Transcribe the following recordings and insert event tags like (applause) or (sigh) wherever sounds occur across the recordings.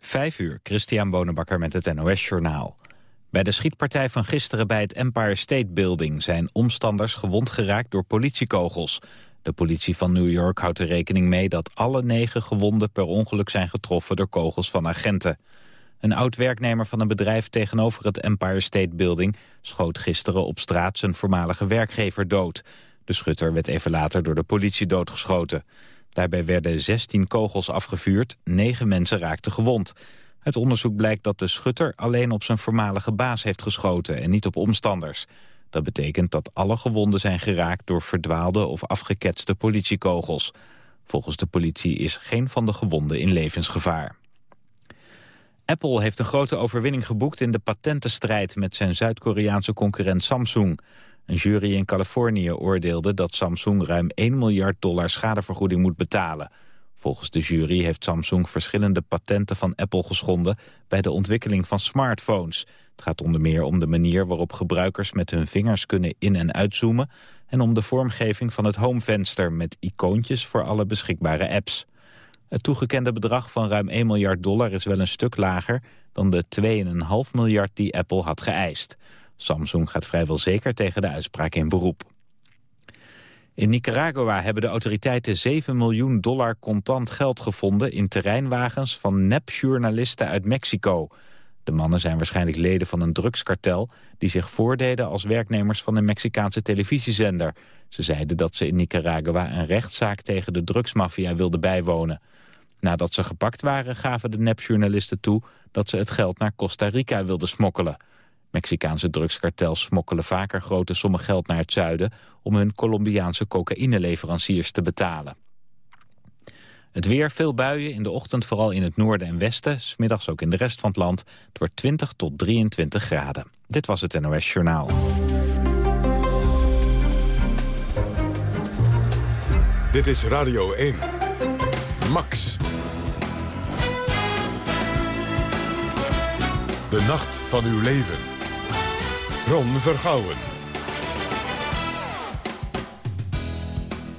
Vijf uur, Christian Bonenbakker met het NOS Journaal. Bij de schietpartij van gisteren bij het Empire State Building... zijn omstanders gewond geraakt door politiekogels. De politie van New York houdt er rekening mee... dat alle negen gewonden per ongeluk zijn getroffen door kogels van agenten. Een oud-werknemer van een bedrijf tegenover het Empire State Building... schoot gisteren op straat zijn voormalige werkgever dood. De schutter werd even later door de politie doodgeschoten. Daarbij werden 16 kogels afgevuurd, 9 mensen raakten gewond. Het onderzoek blijkt dat de schutter alleen op zijn voormalige baas heeft geschoten en niet op omstanders. Dat betekent dat alle gewonden zijn geraakt door verdwaalde of afgeketste politiekogels. Volgens de politie is geen van de gewonden in levensgevaar. Apple heeft een grote overwinning geboekt in de patentenstrijd met zijn Zuid-Koreaanse concurrent Samsung. Een jury in Californië oordeelde dat Samsung ruim 1 miljard dollar schadevergoeding moet betalen. Volgens de jury heeft Samsung verschillende patenten van Apple geschonden bij de ontwikkeling van smartphones. Het gaat onder meer om de manier waarop gebruikers met hun vingers kunnen in- en uitzoomen en om de vormgeving van het homevenster met icoontjes voor alle beschikbare apps. Het toegekende bedrag van ruim 1 miljard dollar is wel een stuk lager dan de 2,5 miljard die Apple had geëist. Samsung gaat vrijwel zeker tegen de uitspraak in beroep. In Nicaragua hebben de autoriteiten 7 miljoen dollar contant geld gevonden... in terreinwagens van nepjournalisten uit Mexico. De mannen zijn waarschijnlijk leden van een drugskartel... die zich voordeden als werknemers van een Mexicaanse televisiezender. Ze zeiden dat ze in Nicaragua een rechtszaak tegen de drugsmafia wilden bijwonen. Nadat ze gepakt waren gaven de nepjournalisten toe... dat ze het geld naar Costa Rica wilden smokkelen... Mexicaanse drugskartels smokkelen vaker grote sommen geld naar het zuiden... om hun Colombiaanse cocaïneleveranciers te betalen. Het weer, veel buien, in de ochtend vooral in het noorden en westen... smiddags ook in de rest van het land. Het wordt 20 tot 23 graden. Dit was het NOS Journaal. Dit is Radio 1. Max. De nacht van uw leven. Ron Vergouwen.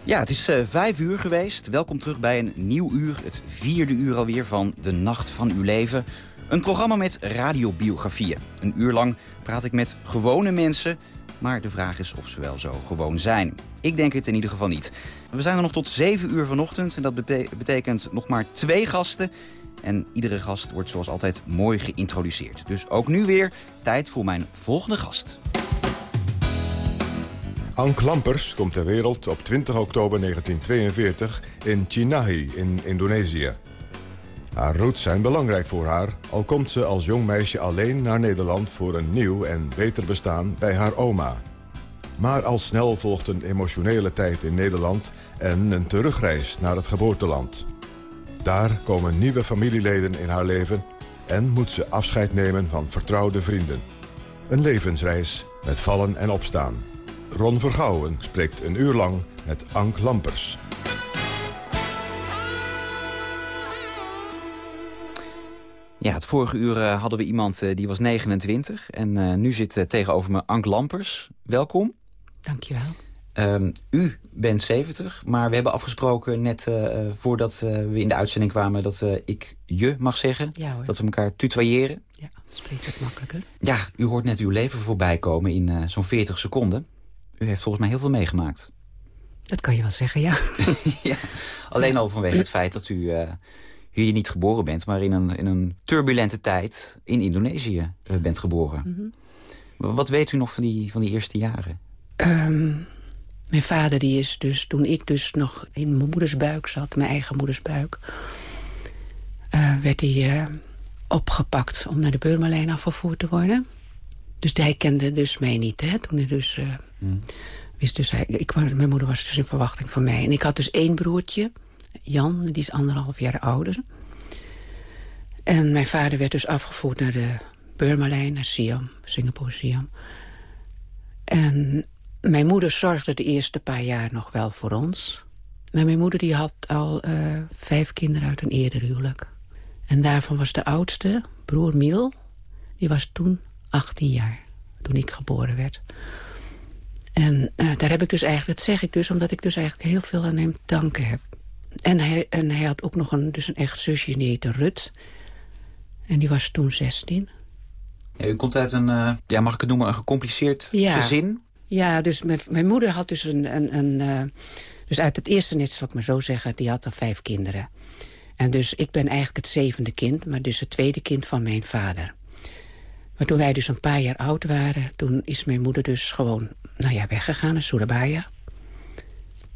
Ja, het is uh, vijf uur geweest. Welkom terug bij een nieuw uur, het vierde uur alweer van De Nacht van Uw Leven. Een programma met radiobiografieën. Een uur lang praat ik met gewone mensen, maar de vraag is of ze wel zo gewoon zijn. Ik denk het in ieder geval niet. We zijn er nog tot zeven uur vanochtend en dat betekent nog maar twee gasten... En iedere gast wordt zoals altijd mooi geïntroduceerd. Dus ook nu weer tijd voor mijn volgende gast. Ank Lampers komt ter wereld op 20 oktober 1942 in Chinahi in Indonesië. Haar roots zijn belangrijk voor haar, al komt ze als jong meisje alleen naar Nederland voor een nieuw en beter bestaan bij haar oma. Maar al snel volgt een emotionele tijd in Nederland en een terugreis naar het geboorteland. Daar komen nieuwe familieleden in haar leven en moet ze afscheid nemen van vertrouwde vrienden. Een levensreis met vallen en opstaan. Ron Vergouwen spreekt een uur lang met Ank Lampers. Ja, het vorige uur uh, hadden we iemand uh, die was 29 en uh, nu zit tegenover me Ank Lampers. Welkom. Dankjewel. Um, u bent 70, maar we hebben afgesproken net uh, voordat uh, we in de uitzending kwamen... dat uh, ik je mag zeggen, ja, dat we elkaar tutoyeren. Ja, dat spreekt het makkelijker. Ja, u hoort net uw leven voorbij komen in zo'n 40 seconden. U heeft volgens mij heel veel meegemaakt. Dat kan je wel zeggen, ja. (laughs) ja alleen al vanwege het feit dat u hier niet geboren bent... maar in een, in een turbulente tijd in Indonesië bent geboren. Mm -hmm. Wat weet u nog van die, van die eerste jaren? Um... Mijn vader die is dus, toen ik dus nog in mijn moeders buik zat... mijn eigen moeders buik... Uh, werd hij uh, opgepakt om naar de Beurmerlijn afgevoerd te worden. Dus hij kende dus mij niet, hè. Toen hij dus... Uh, mm. wist dus hij, ik, mijn moeder was dus in verwachting van mij. En ik had dus één broertje, Jan, die is anderhalf jaar ouder. En mijn vader werd dus afgevoerd naar de Beurmerlijn, naar Siam, Singapore, Siam. En mijn moeder zorgde de eerste paar jaar nog wel voor ons. Maar mijn moeder die had al uh, vijf kinderen uit een eerder huwelijk. En daarvan was de oudste, broer Miel, die was toen 18 jaar. Toen ik geboren werd. En uh, daar heb ik dus eigenlijk, dat zeg ik dus... omdat ik dus eigenlijk heel veel aan hem te danken heb. En hij, en hij had ook nog een, dus een echt zusje, die heette Rut. En die was toen 16. Ja, u komt uit een, eh, ja, mag ik het noemen, een gecompliceerd Ja. gezin. Ja, dus mijn, moeder had dus een... een, een eh, dus uit het eerste nest, zal ik maar zo zeggen, die had al vijf kinderen. En dus ik ben eigenlijk het zevende kind, maar dus het tweede kind van mijn vader. Maar toen wij dus een paar jaar oud waren, toen is mijn moeder dus gewoon nou ja, weggegaan naar Surabaya.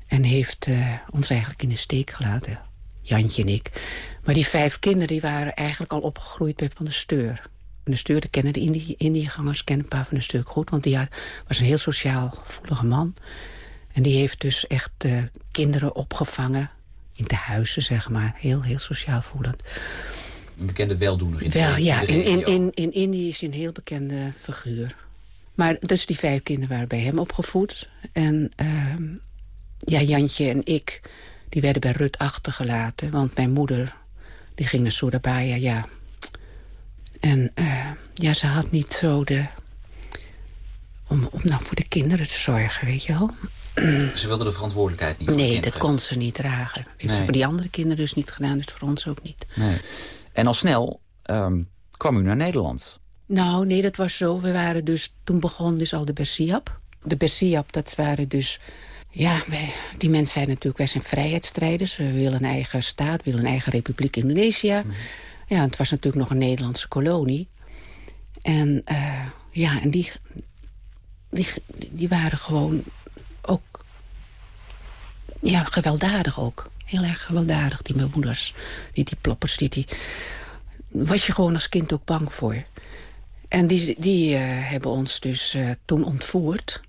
En heeft eh, ons eigenlijk in de steek gelaten, Jantje en ik. Maar die vijf kinderen die waren eigenlijk al opgegroeid bij Van der Steur. Van der Steur, de kennen de Indi Indiëgangers, kennen Pa van der Steur goed. Want die was een heel sociaal gevoelige man. En die heeft dus echt eh, kinderen opgevangen in tehuizen, zeg maar. Heel, heel sociaal voelend. Een bekende weldoener in de, Wel, ja, de in, in, in, in Indië is hij een heel bekende figuur. Maar dus die vijf kinderen waren bij hem opgevoed. En ehm, ja, Jantje en ik, die werden bij Rut achtergelaten. Want mijn moeder, die ging naar Surabaya, ja. En eh, ja, ze had niet zo de... Om, om nou voor de kinderen te zorgen, weet je wel. (clears throat) Ze wilde de verantwoordelijkheid niet Nee, dat kon ze niet dragen. Dat heeft ze voor die andere kinderen dus niet gedaan. Dus voor ons ook niet. Nee. En al snel ehm, kwam u naar Nederland. Nou, nee, dat was zo. We waren dus, toen begon dus al de Bersiap. De Bersiap, dat waren dus... Ja, wij, die mensen zijn natuurlijk, wij zijn vrijheidsstrijders. We willen een eigen staat, we willen een eigen republiek Indonesië. Ja, het was natuurlijk nog een Nederlandse kolonie. En eh, ja, en die, die, die waren gewoon ook... Ja, gewelddadig ook. Heel erg gewelddadig, die mijn moeders. Die, die ploppers, die, die... Was je gewoon als kind ook bang voor. En die, die eh, hebben ons dus eh, toen ontvoerd.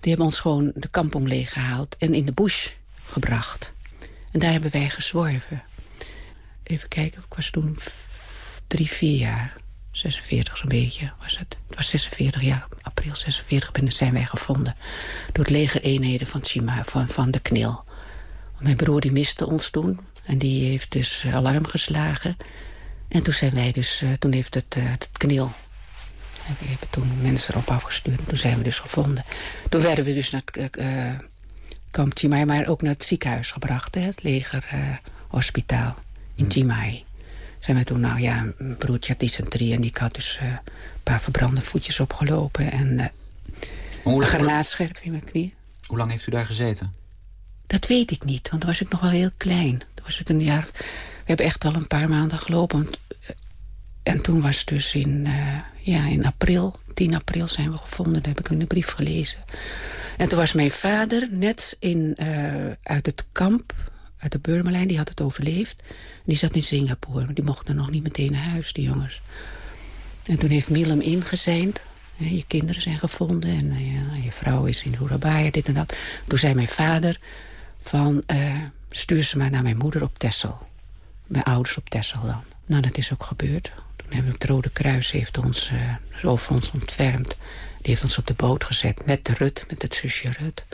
Die hebben ons gewoon de kampong leeggehaald en in de bush gebracht. En daar hebben wij gezworven. Even kijken, ik was toen drie, vier jaar. 46 zo'n beetje was het. Het was 46, ja, april 46 ben, zijn wij gevonden. Door het legereenheden van, Chima, van, van de KNIL. Mijn broer die miste ons toen. En die heeft dus alarm geslagen. En toen zijn wij dus, eh, toen heeft het, eh, het KNIL we hebben toen mensen erop afgestuurd. Toen zijn we dus gevonden. Toen werden we dus naar het eh, kamp Chimay, maar ook naar het ziekenhuis gebracht. Het legerhospitaal in Chimay. Zijn we toen, nou ja, mijn broertje had dysenterie... en ik had dus eh, een paar verbrande voetjes opgelopen... en eh, een granaatscherp in mijn knie. hoe lang heeft u daar gezeten? Dat weet ik niet, want toen was ik nog wel heel klein. Toen was ik een jaar... We hebben echt al een paar maanden gelopen. want, eh, en toen was het dus in, ja, in april, 10 april zijn we gevonden. Dat heb ik in de brief gelezen. En toen was mijn vader net in, uit het kamp, uit de Burmerlijn. Die had het overleefd. Die zat in Singapore. Die mochten nog niet meteen naar huis, die jongens. En toen heeft Miel hem ingezeind. Je kinderen zijn gevonden en eh, je vrouw is in Surabaya, dit en dat. Toen zei mijn vader van, eh, stuur ze maar naar mijn moeder op Texel. Mijn ouders op Texel dan. Nou, dat is ook gebeurd. Toen hebben we het Rode Kruis heeft ons eh, dus over ons ontfermd. Die heeft ons op de boot gezet met Rut, met het zusje Rut.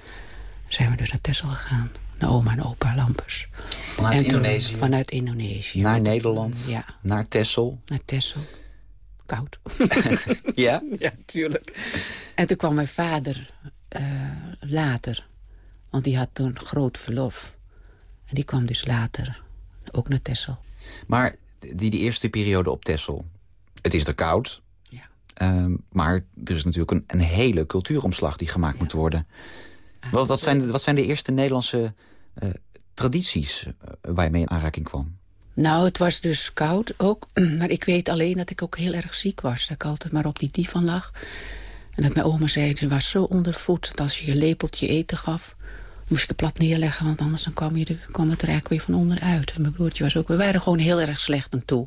Zijn we dus naar Texel gegaan. Naar oma en opa Lampers. Vanuit En toen- Indonesië Vanuit Indonesië. naar Met- Nederland, Ja, naar Texel. naar Texel. Koud. (laughs) Ja? Ja, tuurlijk. En toen kwam mijn vader eh, later. Want die had toen groot verlof. En die kwam dus later ook naar Texel. Maar die, die eerste periode op Texel, het is er koud. Ja. Ehm, maar er is natuurlijk een, een hele cultuuromslag die gemaakt moet worden. Wat, wat, zijn, de- wat zijn de eerste Nederlandse eh, tradities eh, waar je mee in aanraking kwam? Nou, het was dus koud ook. (clears throat) Maar ik weet alleen dat ik ook heel erg ziek was. Dat ik altijd maar op die divan lag. En dat mijn oma zei, ze was zo ondervoed... dat als je je lepeltje eten gaf... moest je het plat neerleggen... want anders dan kwam, je de, kwam het er weer van onderuit. En mijn broertje was ook... We waren gewoon heel erg slecht aan toe.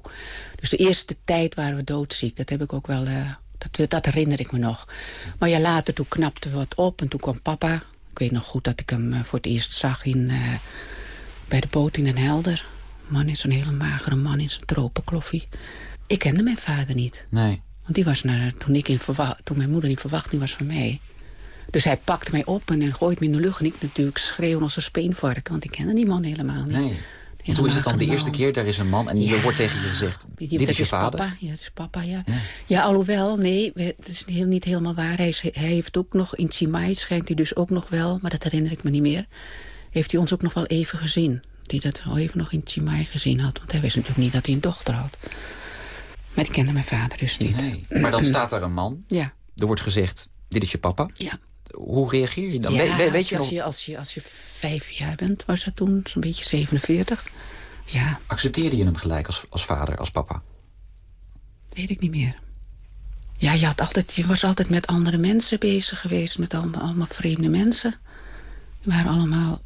Dus de eerste tijd waren we doodziek. Dat heb ik ook wel... eh, dat, dat herinner ik me nog. Maar ja, later toen knapte we wat op. En toen kwam papa. Ik weet nog goed dat ik hem eh, voor het eerst zag in... eh, bij de boot in Den Helder. Man is zo'n hele magere man in zijn tropenkloffie. Ik kende mijn vader niet. Nee. Want die was naar, toen, ik in toen mijn moeder in verwachting was van mij. Dus hij pakt mij op en, en gooit me in de lucht. En ik natuurlijk schreeuwen als een speenvarken. Want ik kende die man helemaal niet. nee. Want hoe is het dan de eerste keer, daar is een man en Ja. er wordt tegen je gezegd... Dit dat is je vader? Papa. Ja, dat is papa, ja. Ja. Alhoewel, nee, dat is heel, niet helemaal waar. Hij, is- hij heeft ook nog, in Chimay schijnt hij dus ook nog wel... maar dat herinner ik me niet meer... heeft hij ons ook nog wel even gezien. Die dat al even nog in Chimay gezien had. Want hij wist natuurlijk niet dat hij een dochter had. Maar die kende mijn vader dus niet. Nee. Maar dan staat daar een man. Ja. Er wordt gezegd, dit is je papa. Ja. Hoe reageer je dan? Ja, We- we- weet als, je je, nog, als, je, als, je, als je vijf jaar bent, was dat toen zo'n beetje 47. Ja, accepteerde je hem gelijk als, als vader, als papa? weet ik niet meer. Ja, je, had altijd, je was altijd met andere mensen bezig geweest. Met allemaal, allemaal vreemde mensen. Die waren allemaal...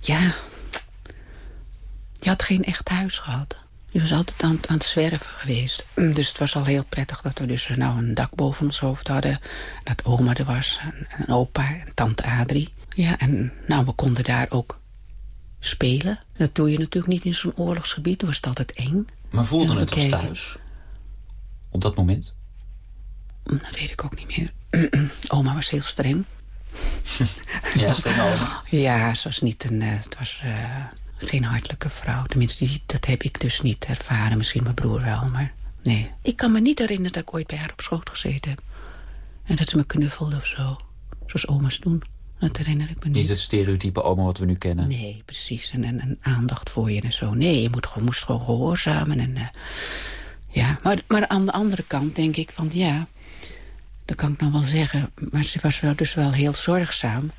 Ja... Je had geen echt huis gehad. Je was altijd aan, aan het zwerven geweest. Dus het was al heel prettig dat we dus nou een dak boven ons hoofd hadden. Dat oma er was, en, en opa en tante Adrie. Ja, en nou, we konden daar ook spelen. Dat doe je natuurlijk niet in zo'n oorlogsgebied. Dan was het altijd eng. Maar voelde het als thuis? Op dat moment? Dat weet ik ook niet meer. (clears throat) Oma was heel streng. (laughs) Ja, streng oma. Ja, ze was niet een... eh, het was eh, geen hartelijke vrouw. Tenminste, die, dat heb ik dus niet ervaren. Misschien mijn broer wel, maar nee. Ik kan me niet herinneren dat ik ooit bij haar op schoot gezeten heb. En dat ze me knuffelde of zo. Zoals oma's doen. Dat herinner ik me niet. Niet het stereotype oma wat we nu kennen. Nee, precies. En, en, en aandacht voor je en zo. Nee, je moet gewoon, moest gewoon gehoorzamen. En, eh, ja. maar, maar aan de andere kant denk ik van ja... Dat kan ik nou wel zeggen. Maar ze was wel, dus wel heel zorgzaam.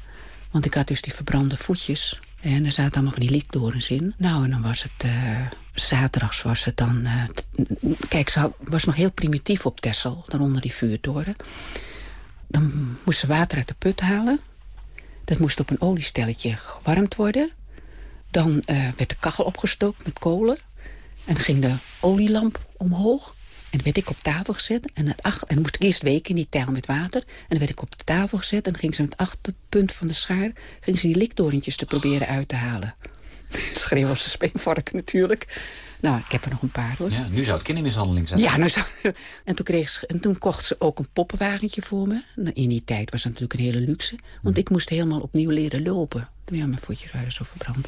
Want ik had dus die verbrande voetjes. En er zaten allemaal van die likdorens in. Nou, en dan was het... eh, zaterdags was het dan... eh, kijk, ze was nog heel primitief op Texel. Daaronder die vuurtoren. Dan moest ze water uit de put halen. Dat moest op een oliestelletje gewarmd worden. Dan eh, werd de kachel opgestookt met kolen. En dan ging de olielamp omhoog. En dan werd ik op tafel gezet. En, het acht, en dan moest ik eerst weken in die tijl met water. En dan werd ik op de tafel gezet. En dan ging ze met het achterpunt van de schaar... ging ze die likdorentjes te proberen uit te halen. (laughs) Schreeuw als een speenvarken natuurlijk. Nou, ik heb er nog een paar hoor. Ja, nu zou het kindermishandeling zijn. Ja, nou zo. (laughs) En toen, kreeg ze, en toen kocht ze ook een poppenwagentje voor me. Nou, In die tijd was dat natuurlijk een hele luxe. Want ik moest helemaal opnieuw leren lopen. Ja, mijn voetjes waren zo verbrand.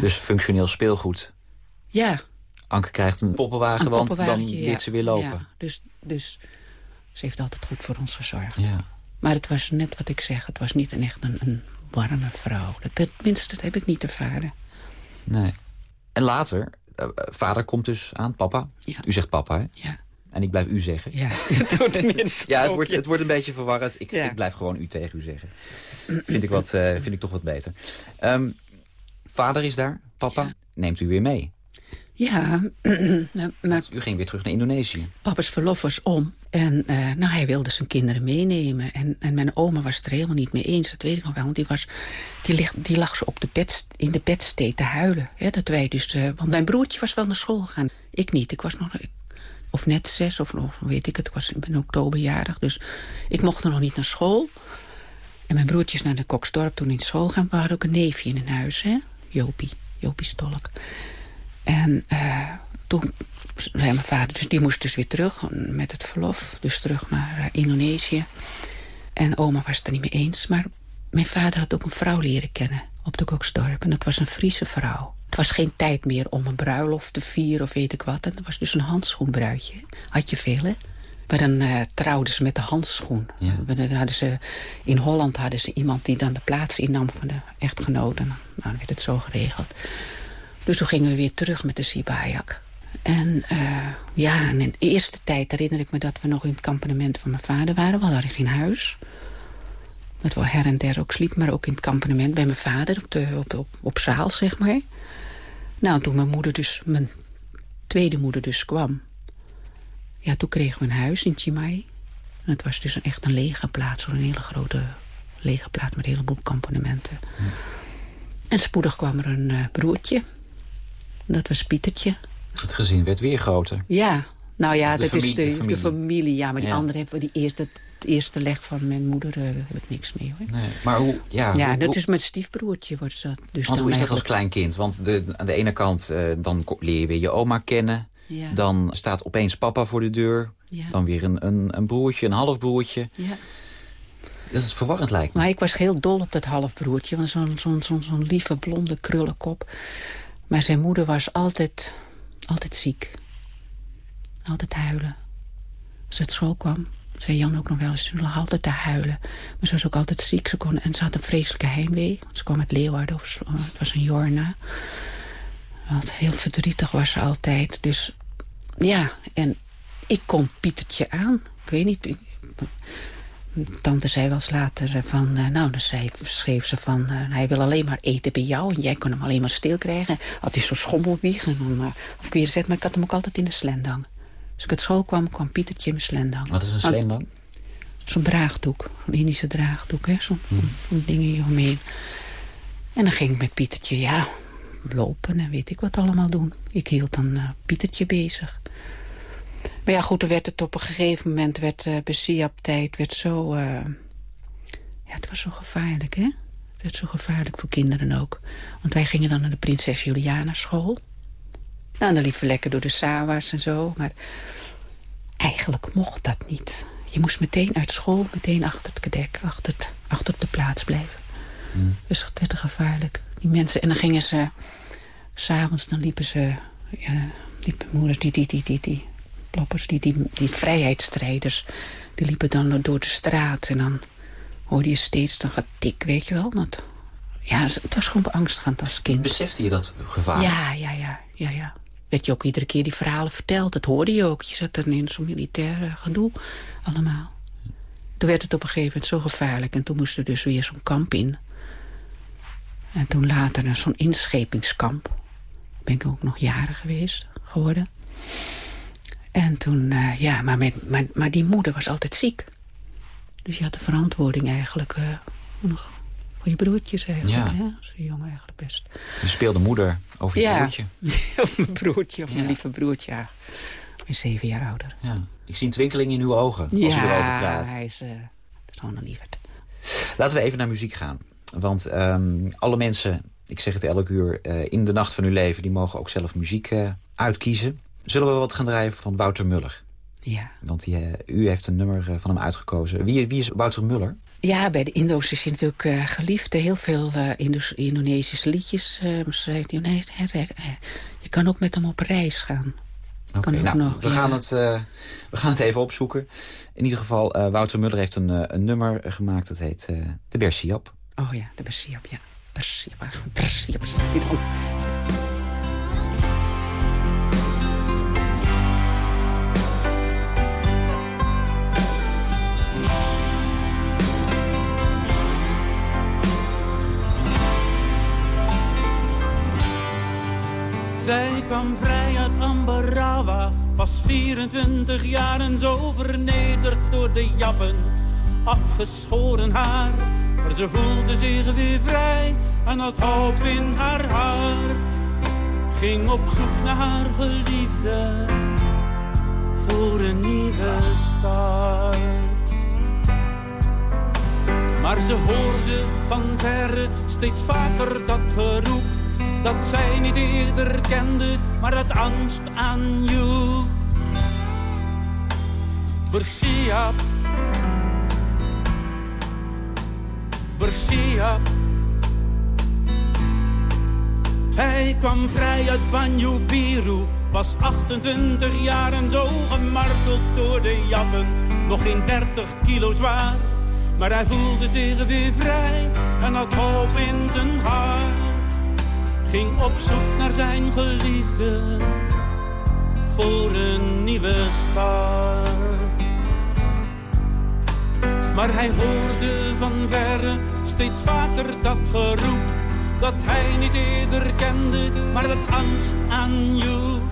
Dus functioneel speelgoed. Ja, Anke krijgt een poppenwagen, een want dan ja. ze weer lopen. Ja, dus, dus ze heeft altijd goed voor ons gezorgd. Ja. Maar het was net wat ik zeg. Het was niet een echt een, een warme vrouw. Dat, tenminste, dat heb ik niet ervaren. Nee. En later, eh, vader komt dus aan, papa. Ja. U zegt papa, hè? Ja, En ik blijf u zeggen. ja. (laughs) Het wordt Ja, het wordt, het wordt een beetje verwarrend. Ik, Ja. ik blijf gewoon u tegen u zeggen. Vind ik, wat, eh, vind ik toch wat beter. Ehm, vader is daar, papa. Neemt u weer mee. Ja, (clears throat) nou, maar Want u ging weer terug naar Indonesië. papa's verlof was om. En eh, nou, hij wilde zijn kinderen meenemen. En, en mijn oma was het er helemaal niet mee eens. Dat weet ik nog wel. Want die, was, die, ligt, die lag zo op de bed, in de bedsteed te huilen. Hè, dat wij dus, eh, want mijn broertje was wel naar school gegaan. Ik niet. Ik was nog... ik- of net zes, of, of weet ik het. Ik was in oktober jarig. Dus ik mocht er nog niet naar school. En mijn broertje is naar de Koksdorp toen in school gaan. We hadden ook een neefje in een huis, hè? Jopie. Jopie Stolk. En eh, toen zei mijn vader, dus die moest dus weer terug met het verlof. Dus terug naar eh, Indonesië. En oma was het er niet mee eens. Maar mijn vader had ook een vrouw leren kennen op de Koksdorp. En dat was een Friese vrouw. Het was geen tijd meer om een bruiloft te vieren of weet ik wat. En dat was dus een handschoenbruidje. Had je veel, hè? Maar dan eh, trouwden ze met de handschoen. Ja. Dan hadden ze, in Holland hadden ze iemand die dan de plaats innam van de echtgenoot. En nou, dan werd het zo geregeld. Dus toen gingen we weer terug met de Sibajak. En eh, ja, en in de eerste tijd herinner ik me dat we nog in het kampement van mijn vader waren. We hadden geen huis. Dat we her en der ook sliepen, maar ook in het kampement bij mijn vader. Op, de, op, op, op zaal, zeg maar. Nou, toen mijn moeder dus, mijn tweede moeder dus kwam. Ja, toen kregen we een huis in Chimay. En het was dus een, echt een lege plaats. Een hele grote lege plaats met een heleboel kampementen. En spoedig kwam er een eh, broertje. Dat was Pietertje. Het gezin werd weer groter. Ja, nou ja, dat familie- is de, de de familie. Ja, maar die Ja. andere hebben we die eerste, het eerste leg van mijn moeder eh, heb ik niks mee hoor. Nee. Maar hoe, ja, Ja, hoe, dat hoe- is mijn stiefbroertje. Wordt dat dus want dan hoe is dat als klein kind? Want de, aan de ene kant, eh, dan leer je weer je oma kennen. Ja, Dan staat opeens papa voor de deur. ja, Dan weer een, een, een broertje, een halfbroertje. ja. Dat is verwarrend lijkt me. Maar ik was heel dol op dat halfbroertje. Want zo'n zo'n zo'n zo'n lieve blonde krullenkop. Maar zijn moeder was altijd, altijd ziek. Altijd huilen. Als ze uit school kwam, zei Jan ook nog wel eens, ze lag altijd te huilen. Maar ze was ook altijd ziek. Ze kon, en ze had een vreselijke heimwee. Want ze kwam uit Leeuwarden, of, het was een Jorna. Want heel verdrietig was ze altijd. Dus ja, en ik kon Pietertje aan. Ik weet niet... Tante zei wel eens later van... Uh, nou, dan zei, schreef ze van... Uh, hij wil alleen maar eten bij jou en jij kon hem alleen maar stil krijgen. Had hij zo'n schommelwieg en dan... Uh, of ik weer zet, maar ik had hem ook altijd in de slendang. Als ik uit school kwam, kwam Pietertje in mijn slendang. Wat is een slendang? Zo'n draagdoek. Een Indische draagdoek, hè. Zo'n hmm. zo ding hier omheen. En dan ging ik met Pietertje, ja, lopen en weet ik wat allemaal doen. Ik hield dan Pietertje bezig. Maar ja, goed, er werd het op een gegeven moment... werd uh, tijd werd zo... Uh, ja, het was zo gevaarlijk, hè? Het werd zo gevaarlijk voor kinderen ook. Want wij gingen dan naar de Prinses Juliana school. Nou, dan liepen we lekker door de Sawas en zo. Maar eigenlijk mocht dat niet. Je moest meteen uit school, meteen achter het kadek, achter, het, achter op de plaats blijven. Hmm. Dus het werd gevaarlijk. Die mensen, en dan gingen ze... S'avonds, dan liepen ze... Ja, liepen moeders die, die, die, die, die die, die, die vrijheidsstrijders... die liepen dan door de straat en dan hoorde je steeds een getik, weet je wel. Dat, ja, het was gewoon beangstigend als kind. Besefte je dat gevaar? Ja, ja, ja, ja, ja. Werd je ook iedere keer die verhalen verteld. Dat hoorde je ook. Je zat er in zo'n militair gedoe allemaal. Toen werd het op een gegeven moment zo gevaarlijk. En toen moest er dus weer zo'n kamp in. En toen later zo'n inschepingskamp. Ben ik ook nog jaren geweest geworden. En toen, uh, ja, maar, met, maar, maar, die moeder was altijd ziek. Dus je had de verantwoording eigenlijk uh, voor je broertjes eigenlijk. Ja. Hè? Als een jongen eigenlijk best. Je speelde moeder over je broertje? (laughs) of mijn broertje, of mijn lieve broertje, ja. Ben zeven jaar ouder. Ja. Ik zie een twinkeling in uw ogen als ja, u erover praat. hij is, uh, is gewoon een lieverd. Laten we even naar muziek gaan. Want um, alle mensen, ik zeg het elk uur, uh, in de nacht van uw leven... die mogen ook zelf muziek uh, uitkiezen. Zullen we wat gaan draaien van Wouter Muller? Ja. Want die, uh, u heeft een nummer uh, van hem uitgekozen. Wie, wie, is Wouter Muller? Ja, bij de Indo's is hij natuurlijk uh, geliefd. Heel veel Indonesische liedjes schrijft hij. Nee, je kan ook met hem op reis gaan. Oké, nou, nog, we, gaan het, we gaan het even opzoeken. In ieder geval, Wouter Muller heeft een, een nummer gemaakt. Dat heet De Bersiap. Oh ja, de Bersiap, ja. Bersiap, Bersiap, Bersiap. Zij kwam vrij uit Ambarawa, was 24 jaar en zo vernederd door de jappen. Afgeschoren haar, maar ze voelde zich weer vrij en had hoop in haar hart. Ging op zoek naar haar geliefde, voor een nieuwe start. Maar ze hoorde van verre steeds vaker dat geroep dat zij niet eerder kende, maar dat angst aanjoeg. Bersiap, Bersiap. Hij kwam vrij uit Banyu Biru, was 28 jaar en zo gemarteld door de jappen. Nog geen 30 kilo zwaar, maar hij voelde zich weer vrij en had hoop in zijn hart ging op zoek naar zijn geliefde voor een nieuwe start. Maar hij hoorde van verre steeds vaker dat geroep dat hij niet eerder kende, maar dat angst aanjoeg.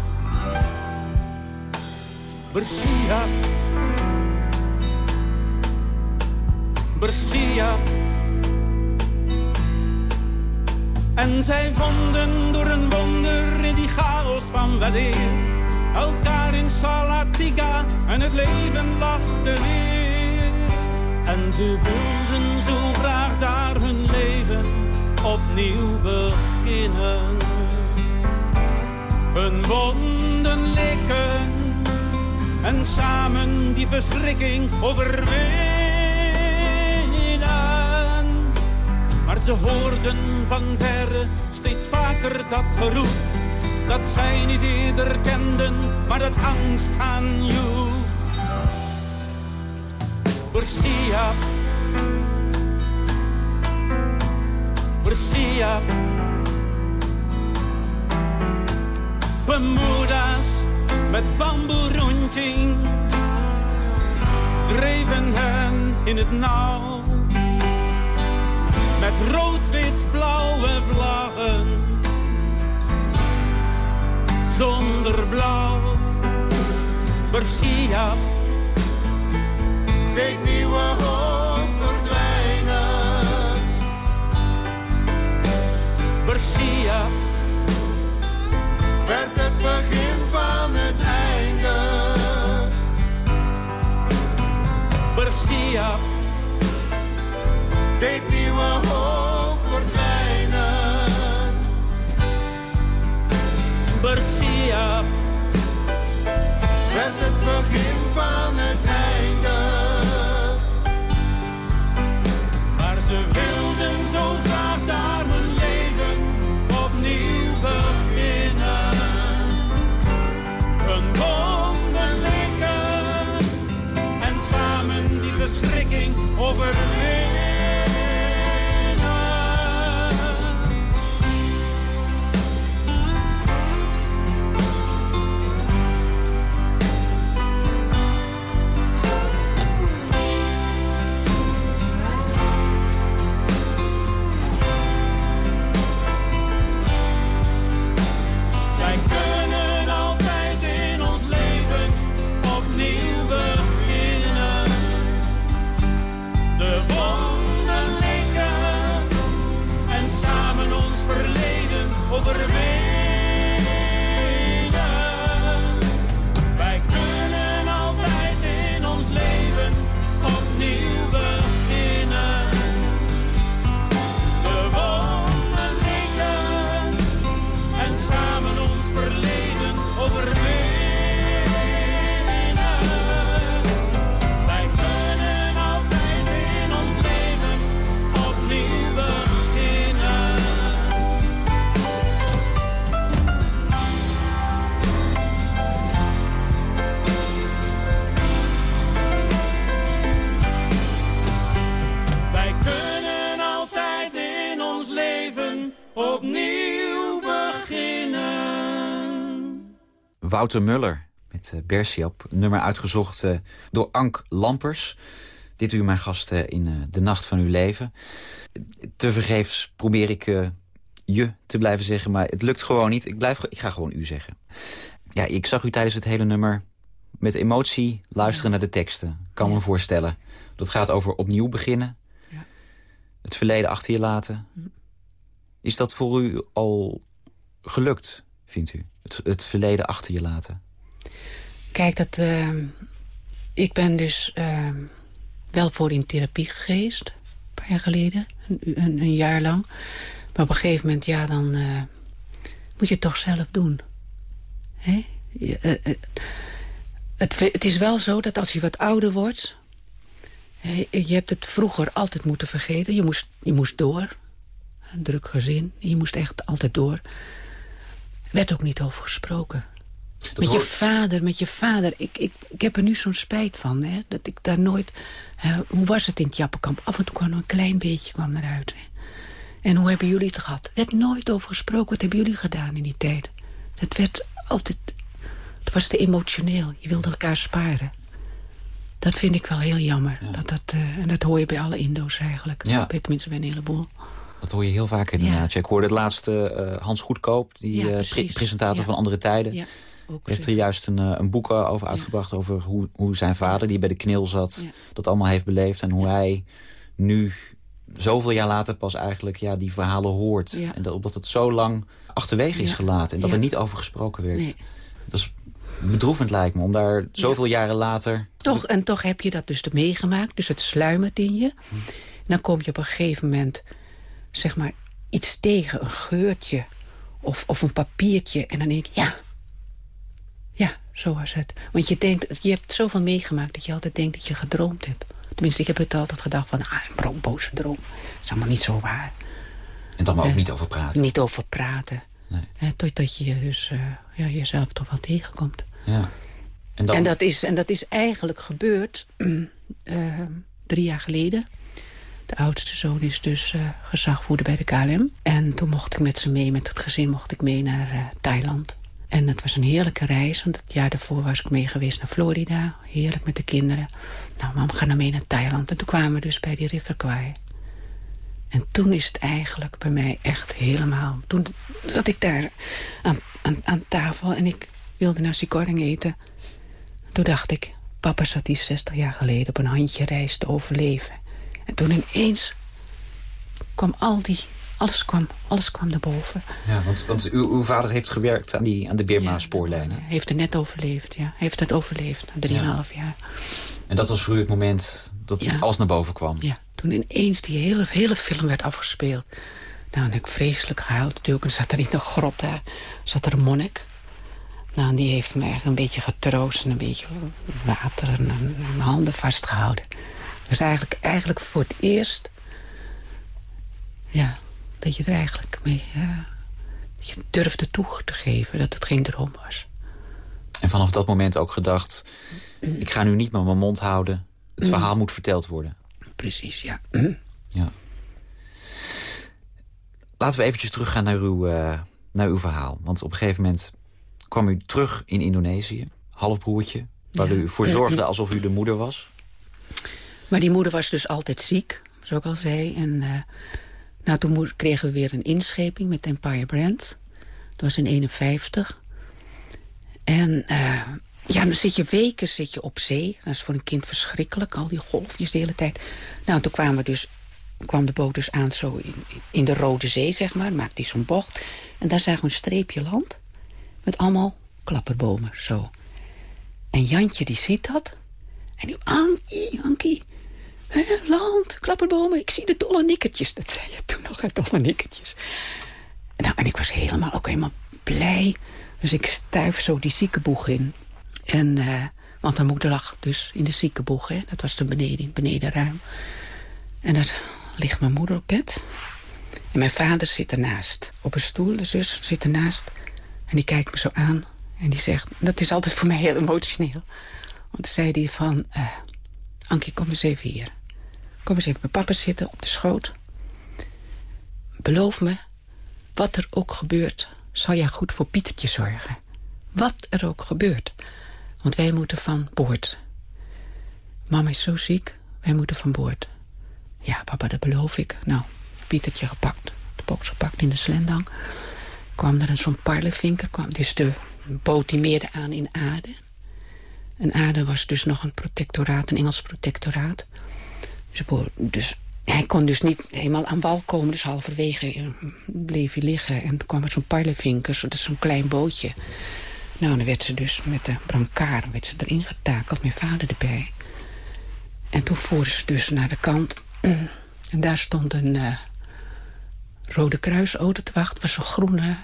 Bersia, Bersia. En zij vonden door een wonder in die chaos van weleer elkaar in Salatiga en het leven lachte weer. En ze wilden zo graag daar hun leven opnieuw beginnen. Hun wonden likken en samen die verschrikking overwinnen. Ze hoorden van verre steeds vaker dat geroep. Dat zij niet eerder kenden, maar dat angst aanjoeg. Bersiap. Bersiap. Pemudas met bamboe rondje dreven hen in het nauw. Met rood-wit-blauwe vlaggen, zonder blauw. Bersia, deed nieuwe hoop verdwijnen. Bersia, werd het begin van het einde. Bersia, deed nieuwe hoop Wouter Muller met uh, Bersiap. Nummer uitgezocht eh, door Ank Lampers. Dit uur mijn gast eh, in eh, De Nacht van Uw Leven. Te vergeefs probeer ik eh, je te blijven zeggen, maar het lukt gewoon niet. Ik, blijf, ik ga gewoon u zeggen. Ja, ik zag u tijdens het hele nummer met emotie luisteren naar de teksten. Kan me Ja. voorstellen. Dat gaat over opnieuw beginnen. Ja. Het verleden achter je laten. Is dat voor u al gelukt, vindt u? Het, het verleden achter je laten? Kijk, dat, ehm, ik ben dus ehm, wel voor in therapie geweest. Een paar jaar geleden. Een, een, jaar lang. Maar op een gegeven moment, ja, dan eh, moet je het toch zelf doen. Hè? Je, eh, eh, het, het is wel zo dat als je wat ouder wordt... je hebt het vroeger altijd moeten vergeten. Je moest, je moest door. Een druk gezin. Je moest echt altijd door. Er werd ook niet over gesproken. Met je vader, met je vader. Ik, ik, ik heb er nu zo'n spijt van. Hè, dat ik daar nooit... hè, hoe was het in het Jappenkamp? Af en toe kwam er een klein beetje kwam eruit. Hè. En hoe hebben jullie het gehad? Er werd nooit over gesproken. Wat hebben jullie gedaan in die tijd? Het werd altijd... Het was te emotioneel. Je wilde elkaar sparen. Dat vind ik wel heel jammer. Dat, dat, eh, en dat hoor je bij alle Indo's eigenlijk. Ja. Bij, tenminste bij een heleboel. Dat hoor je heel vaak inderdaad. Ja. Ik hoorde het laatste eh, Hans Goedkoop, die Ja, eh, pre- presentator van Andere Tijden. Ja, heeft er juist een, eh, een boek eh, over uitgebracht over hoe, hoe zijn vader, die bij de knil zat, dat allemaal heeft beleefd. En hoe hij nu, zoveel jaar later pas eigenlijk ja, die verhalen hoort. En dat, omdat het zo lang achterwege is gelaten. En dat er niet over gesproken werd. Nee. Dat is bedroevend lijkt me, om daar zoveel jaren later... Toch, en toch heb je dat dus meegemaakt. Dus het sluimert in je. En dan kom je op een gegeven moment, zeg maar, iets tegen. Een geurtje of, of een papiertje. En dan denk ik, ja. Ja, zo was het. Want je, denkt, je hebt zoveel meegemaakt dat je altijd denkt dat je gedroomd hebt. Tenminste, ik heb het altijd gedacht van, ah, een boze droom. Dat is allemaal niet zo waar. En dan maar ook Eh, niet over praten. Niet over praten. Nee. Totdat je dus, eh, ja, jezelf toch wel tegenkomt. Ja. En dan, En, dat is, en dat is eigenlijk gebeurd (clears throat) eh, drie jaar geleden. De oudste zoon is dus eh, gezagvoerder bij de KLM. En toen mocht ik met ze mee, met het gezin mocht ik mee naar eh, Thailand. En het was een heerlijke reis, want het jaar daarvoor was ik mee geweest naar Florida. Heerlijk met de kinderen. Nou, mam, ga nou mee naar Thailand. En toen kwamen we dus bij die River Kwai. En toen is het eigenlijk bij mij echt helemaal... Toen zat ik daar aan, aan, aan tafel en ik wilde nasi goreng eten. Toen dacht ik, papa zat hier 60 jaar geleden op een handje reis te overleven. En toen ineens kwam al die alles kwam, alles kwam naar boven. Ja, want, want uw, uw vader heeft gewerkt aan, die, aan de Birma-spoorlijnen. Hij heeft het net overleefd, ja. Heeft het overleefd, na drieënhalf jaar. En dat was voor u het moment dat alles naar boven kwam? Ja, toen ineens die hele, hele film werd afgespeeld. Nou, en ik vreselijk gehuild natuurlijk. En zat er in de grot daar, zat er een monnik. Nou, en die heeft me eigenlijk een beetje getroost en een beetje water en, handen vastgehouden. Dus eigenlijk, eigenlijk voor het eerst... Ja, dat je er eigenlijk mee... Ja, dat je durfde toe te geven dat het geen droom was. En vanaf dat moment ook gedacht... ik ga nu niet meer mijn mond houden. Het verhaal moet verteld worden. Precies, ja. ja. Laten we eventjes teruggaan naar uw, uh, naar uw verhaal. Want op een gegeven moment kwam u terug in Indonesië. Halfbroertje. Waar u voor zorgde alsof u de moeder was. Maar die moeder was dus altijd ziek, zoals ik al zei. En uh, nou, toen kregen we weer een inscheping met Empire Brands. Dat was in 51. En uh, ja, dan zit je weken zit je op zee. Dat is voor een kind verschrikkelijk, al die golfjes de hele tijd. Nou, toen kwamen we dus, kwam de boot dus aan zo in, in de Rode Zee, zeg maar. Maakte die zo'n bocht. En daar zagen we een streepje land. Met allemaal klapperbomen, zo. En Jantje, die ziet dat. En die, Ankie, Ankie, land, klapperbomen, ik zie de dolle nikkertjes. Dat zei je toen nog, dolle nikkertjes. Nou, en ik was helemaal, ook helemaal blij. Dus ik stuif zo die ziekenboeg in. En, uh, want mijn moeder lag dus in de ziekenboeg, hè. Dat was de beneden, het benedenruim. En daar ligt mijn moeder op bed. En mijn vader zit ernaast. Op een stoel, de zus zit ernaast. En die kijkt me zo aan. En die zegt, dat is altijd voor mij heel emotioneel. Want toen zei hij van... Uh, Ankie, kom eens even hier. Kom eens even bij papa zitten op de schoot. Beloof me, wat er ook gebeurt... zal jij goed voor Pietertje zorgen. Wat er ook gebeurt. Want wij moeten van boord. Mama is zo ziek, wij moeten van boord. Ja, papa, dat beloof ik. Nou, Pietertje gepakt. De box gepakt in de slendang. Kwam er een zo'n parlevinker. Kwam, dus de boot die meerde aan in Aden. En Aden was dus nog een protectoraat, een Engels protectoraat. Dus, hij kon dus niet helemaal aan wal komen. Dus halverwege eh, bleef hij liggen. En toen kwam er zo'n parlevinker, dat is zo'n klein bootje. Nou, dan werd ze dus met de brancard werd ze erin getakeld, mijn vader erbij. En toen voeren ze dus naar de kant. En daar stond een uh, Rode Kruisauto te wachten. Het was zo'n groene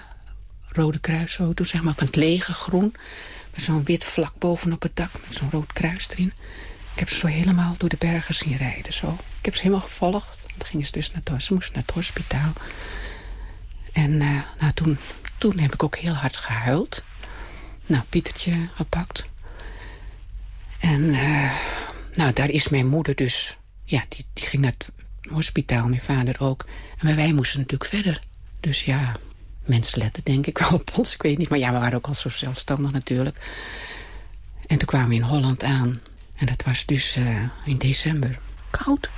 Rode Kruisauto, zeg maar, van het leger groen. Met zo'n wit vlak bovenop het dak, met zo'n rood kruis erin. Ik heb ze zo helemaal door de bergen zien rijden. Zo. Ik heb ze helemaal gevolgd. Dan gingen ze dus naar ze moesten naar het hospitaal. En uh, nou, toen, toen heb ik ook heel hard gehuild. Nou, Pietertje gepakt. En uh, nou, daar is mijn moeder dus... Ja, die, die ging naar het hospitaal, mijn vader ook. En wij moesten natuurlijk verder. Dus ja, mensen letten denk ik wel op ons, ik weet niet. Maar ja, we waren ook al zo zelfstandig natuurlijk. En toen kwamen we in Holland aan. En dat was dus uh, in december. Koud.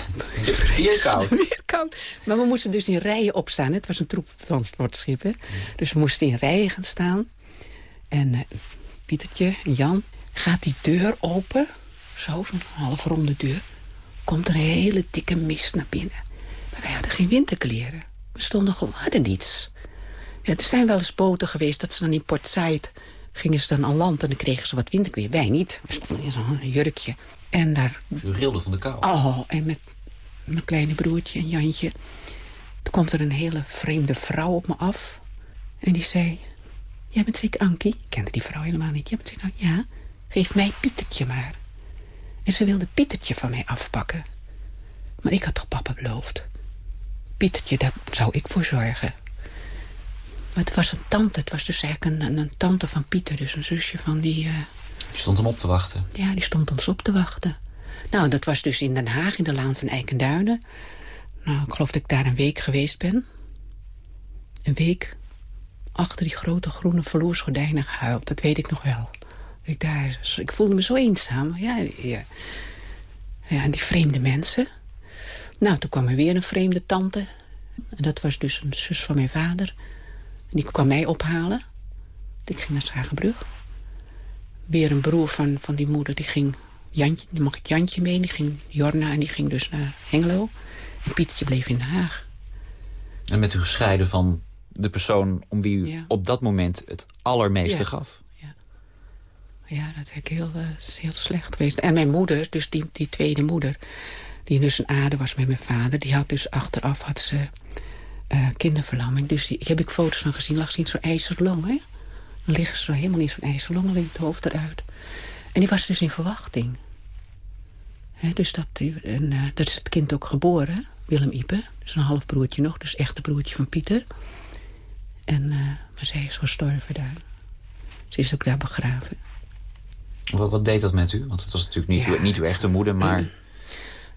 (laughs) Weer koud. (laughs) Weer koud. Maar we moesten dus in rijen opstaan. Het was een troeptransportschip. Hè? Dus we moesten in rijen gaan staan. En uh, Pietertje en Jan gaat die deur open. Zo, zo'n half ronde deur. Komt er een hele dikke mist naar binnen. Maar wij hadden geen winterkleren. We stonden gewoon, hadden niets. Ja, er zijn wel eens boten geweest dat ze dan in Port Said gingen ze dan aan land en dan kregen ze wat winterkleer. Wij niet. We stonden in zo'n jurkje. En daar... Ze rilde van de kou. Oh, en met mijn kleine broertje en Jantje. Toen komt er een hele vreemde vrouw op me af. En die zei... Jij bent zeker Ankie? Ik kende die vrouw helemaal niet. Jij bent zeker Ja, geef mij Pietertje maar. En ze wilde Pietertje van mij afpakken. Maar ik had toch papa beloofd. Pietertje, daar zou ik voor zorgen. Maar het was een tante. Het was dus eigenlijk een, een, tante van Pieter. Dus een zusje van die... Uh... Die stond hem op te wachten? Ja, die stond ons op te wachten. Nou, dat was dus in Den Haag, in de laan van Eikenduinen. Nou, ik geloof dat ik daar een week geweest ben. Een week. achter die grote groene verloersgordijnen gehuild. Dat weet ik nog wel. Ik, daar, ik voelde me zo eenzaam. Ja, ja. ja, die vreemde mensen. Nou, toen kwam er weer een vreemde tante. En dat was dus een zus van mijn vader. Die kwam mij ophalen. Ik ging naar Schagenbrug. Weer een broer van, van die moeder, die ging... Jantje, die mocht Jantje mee, die ging Jorna en die ging dus naar Hengelo. En Pietertje bleef in Den Haag. En met u gescheiden van de persoon om wie u op dat moment het allermeeste gaf? Ja. ja, dat heb ik heel, uh, heel slecht geweest. En mijn moeder, dus die, die tweede moeder... die dus een aarde was met mijn vader... die had dus achteraf had ze uh, kinderverlamming. Dus die, heb ik foto's van gezien. lag ze in zo'n ijzerlong, hè? Dan liggen ze zo helemaal in zo'n ijzerlong, dan het hoofd eruit. En die was dus in verwachting. dus dat, en, uh, dat is het kind ook geboren, Willem Ipe. Dus een halfbroertje nog, dus echt broertje van Pieter. En, uh, maar zij is gestorven daar. Ze is ook daar begraven. Wat, wat deed dat met u? Want het was natuurlijk niet, ja, uw, niet uw echte moeder, maar...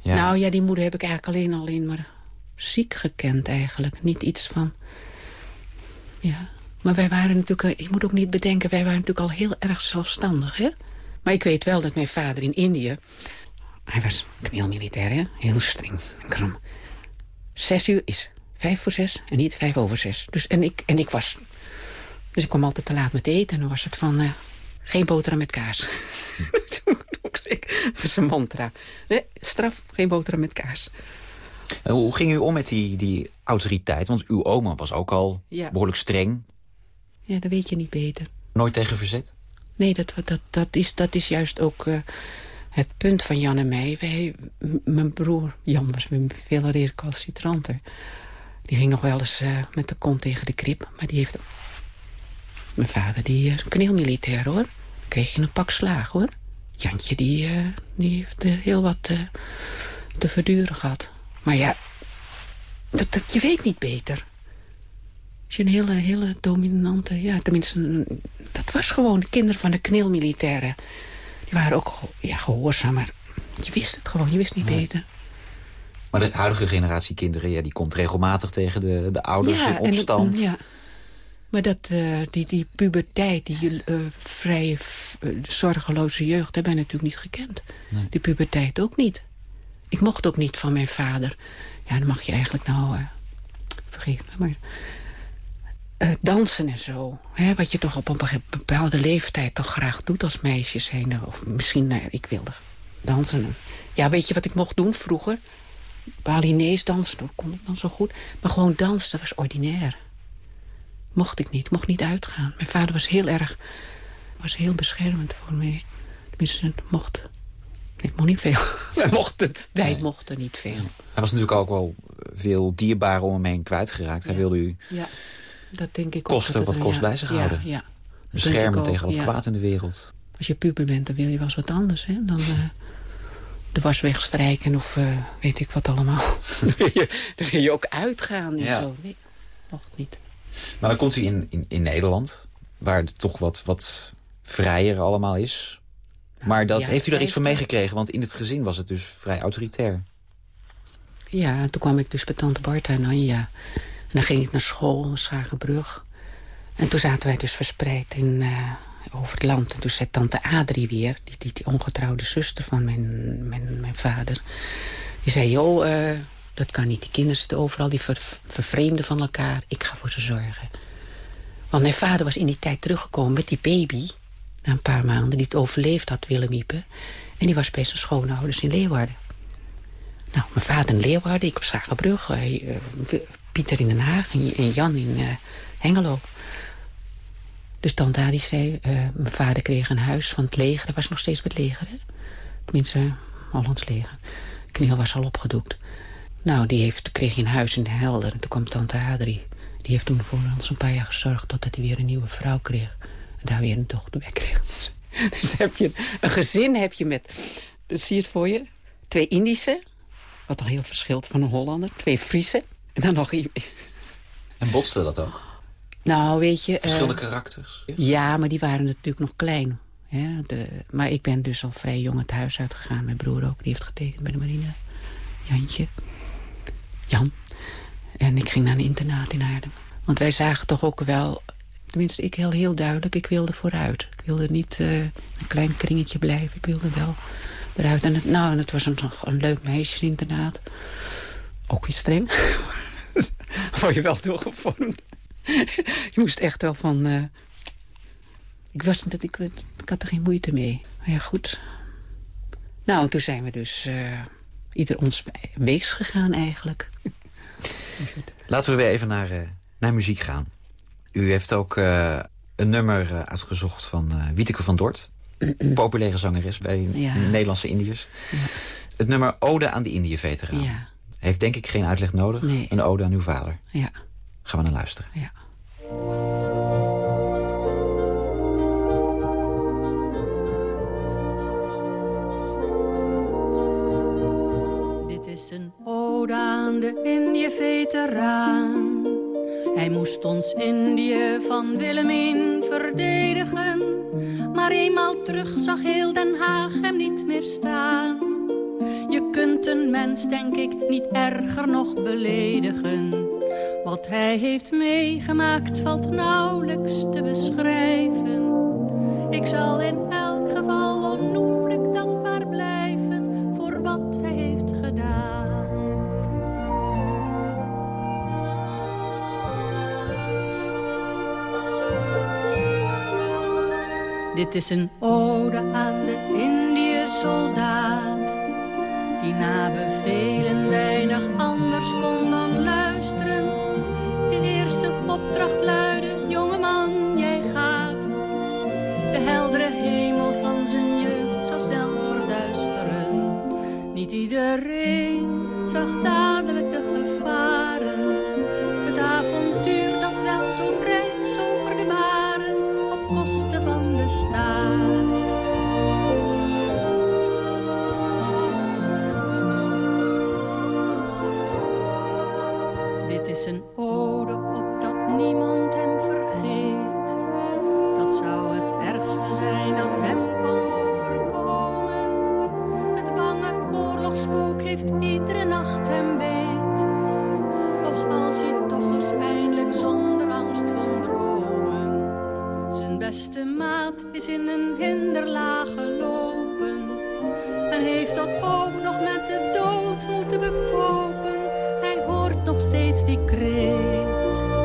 Ja. Nou ja, die moeder heb ik eigenlijk alleen alleen maar ziek gekend eigenlijk. Niet iets van... Ja. Maar wij waren natuurlijk... Ik moet ook niet bedenken, wij waren natuurlijk al heel erg zelfstandig, hè? Maar ik weet wel dat mijn vader in Indië... Hij was militair, hè? Heel streng. Kram. Zes uur is vijf voor zes en niet vijf over zes. Dus, en, ik, en ik was... Dus ik kwam altijd te laat met eten. En dan was het van... Uh, geen boterham met kaas. (laughs) Ik was een mantra. Nee, straf, geen boterham met kaas. En hoe ging u om met die, die autoriteit? Want uw oma was ook al behoorlijk streng. Ja, dat weet je niet beter. Nooit tegen verzet? Nee, dat, dat, dat, is, dat is juist ook uh, het punt van Jan en mij. Wij, mijn broer Jan was veel recalcitranter. Die ging nog wel eens uh, met de kont tegen de krip. Maar die heeft... Mijn vader, die uh, kneelmilitair hoor. Kreeg je een pak slaag hoor. Jantje, die, die heeft heel wat te verduren gehad. Maar ja, dat, dat, je weet niet beter. Als je een hele, hele dominante... Ja, tenminste, dat was gewoon de kinderen van de kneelmilitairen. Die waren ook ja, gehoorzaam, maar je wist het gewoon. Je wist niet beter. Maar de huidige generatie kinderen, ja, die komt regelmatig tegen de, de ouders in opstand. En, ja. Maar dat, uh, die, die puberteit, die uh, vrije, uh, zorgeloze jeugd... hebben wij natuurlijk niet gekend. Nee. Die puberteit ook niet. Ik mocht ook niet van mijn vader. Ja, dan mag je eigenlijk nou... vergeef me, maar... Uh, dansen en zo. Hè, wat je toch op een bepaalde leeftijd toch graag doet als meisje zijn. Of misschien, nou, ik wilde dansen. Ja, weet je wat ik mocht doen vroeger? Balinees dansen, dat kon ik dan zo goed. Maar gewoon dansen, dat was ordinair. Mocht ik niet, mocht niet uitgaan. Mijn vader was heel erg, was heel beschermend voor mij. Tenminste, het mocht ik mocht niet veel. (laughs) wij mochten, wij nee. mochten niet veel. Hij was natuurlijk ook wel veel dierbaren om hem heen kwijtgeraakt. Ja. Hij wilde u ja, dat denk ik kosten wat kost bij zich houden. Ja, Beschermen tegen wat kwaad in de wereld. Als je puber bent, dan wil je wel eens wat anders. Hè? Dan uh, de was wegstrijken of uh, weet ik wat allemaal. (laughs) dan, wil je, dan wil je ook uitgaan en zo. Nee, mocht niet. Maar dan komt u in, in, in Nederland, waar het toch wat, wat vrijer allemaal is. Maar dat, heeft u daar iets van meegekregen? Want in het gezin was het dus vrij autoritair. Ja, toen kwam ik dus bij tante Bartha en Anja. En dan ging ik naar school, Schagenbrug. En toen zaten wij dus verspreid in, uh, over het land. En toen zei tante Adrie weer, die, die, die ongetrouwde zuster van mijn, mijn, mijn vader... die zei, joh, uh, dat kan niet. Die kinderen zitten overal, die ver, vervreemden van elkaar. Ik ga voor ze zorgen. Want mijn vader was in die tijd teruggekomen met die baby na een paar maanden, die het overleefd had, Willem Iepen. En die was bij zijn schoonouders in Leeuwarden. Nou, mijn vader in Leeuwarden, ik op Schagenbrug, uh, Pieter in Den Haag en, Jan in uh, Hengelo. Dus dan daar die zei, uh, mijn vader kreeg een huis van het leger. Dat was nog steeds bij het leger, hè? Tenminste, Hollands leger. Kniel was al opgedoekt. Nou, die heeft, kreeg een huis in de Helder. En toen kwam tante Adrie. Die heeft toen voor ons een paar jaar gezorgd... totdat hij weer een nieuwe vrouw kreeg daar weer een dochter bij kreeg. (laughs) Dus heb je een gezin heb je met, zie je het voor je, twee Indische, wat al heel verschilt van een Hollander, twee Friese en dan nog... En botste dat ook? Nou, weet je... Verschillende uh, karakters? Ja, maar die waren natuurlijk nog klein. Hè? De, maar ik ben dus al vrij jong het huis uitgegaan. Mijn broer ook, die heeft getekend bij de marine. Jantje. Jan. En ik ging naar een internaat in Aarden. Want wij zagen toch ook wel Tenminste, ik heel, heel duidelijk. Ik wilde vooruit. Ik wilde niet uh, een klein kringetje blijven. Ik wilde wel eruit. En het, nou, en het was een, een leuk meisje inderdaad. Ook weer streng. (laughs) Word je wel doorgevormd. (laughs) je moest echt wel van... Uh, ik, was, dat, ik, ik had er geen moeite mee. Maar ja, goed. Nou, toen zijn we dus uh, ieder ons weeks gegaan eigenlijk. Laten we weer even naar, naar muziek gaan. U heeft ook uh, een nummer uitgezocht van uh, Wieteke van Dort. (clears throat) populaire zangeres bij ja. Nederlandse Indiërs. Ja. Het nummer Ode aan de Indië-veteraan. Ja. Heeft denk ik geen uitleg nodig. Nee. Een ode aan uw vader. Ja. Gaan we naar luisteren. Ja. Dit is een ode aan de Indië-veteraan. Hij moest ons Indië van Willemien verdedigen. Maar eenmaal terug zag heel Den Haag hem niet meer staan. Je kunt een mens, denk ik, niet erger nog beledigen. Wat hij heeft meegemaakt valt nauwelijks te beschrijven. Ik zal in Dit is een ode aan de Indië-soldaat die na bevelen weinig anders kon dan luisteren. De eerste opdracht luidde, jongeman, jij gaat. De heldere hemel van zijn jeugd zo snel verduisteren. Niet iedereen zag dadelijk hinderlaag gelopen. En heeft dat ook nog met de dood moeten bekopen nog steeds die kreet.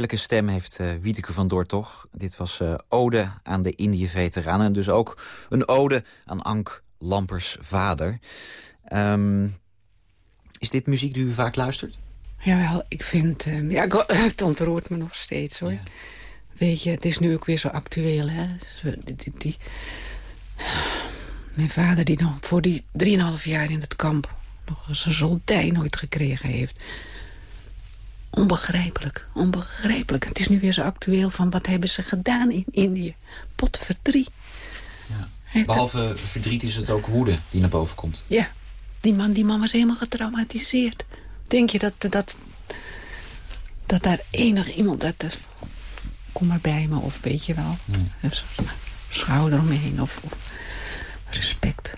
Heerlijke stem heeft uh, Wieteke van Doort toch. Dit was uh, Ode aan de Indië-veteranen. En dus ook een ode aan Ank Lampers vader. Um, is dit muziek die u vaak luistert? Jawel, ik vind... Uh, ja, (laughs) het ontroert me nog steeds, hoor. Ja. Weet je, het is nu ook weer zo actueel, hè. Die... Mijn vader die nog voor die 3,5 jaar in het kamp... nog eens een soldij nooit gekregen heeft... Onbegrijpelijk, onbegrijpelijk. Het is nu weer zo actueel van wat hebben ze gedaan in Indië. Potverdrie. Ja. Behalve verdriet is het ook woede die naar boven komt. Ja, die man, die man was helemaal getraumatiseerd. Denk je dat, dat, dat daar enig iemand... Dat, kom maar bij me, of weet je wel. Ja. Schouder omheen, of, of respect.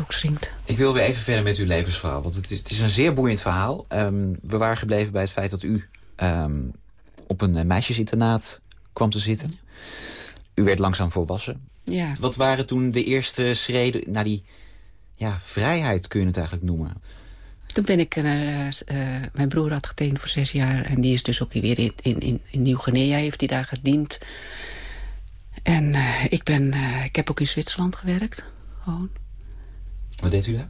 Ook zingt. Ik wil weer even verder met uw levensverhaal. Want het is, het is een zeer boeiend verhaal. Um, we waren gebleven bij het feit dat u um, op een meisjesinternaat kwam te zitten. U werd langzaam volwassen. Ja. Wat waren toen de eerste schreden naar die ja, vrijheid, kun je het eigenlijk noemen? Toen ben ik... Uh, uh, mijn broer had getekend voor zes jaar. En die is dus ook weer in, in, in Nieuw-Guinea. Heeft hij daar gediend. En uh, ik, ben, ik heb ook in Zwitserland gewerkt. Gewoon. Wat deed u daar?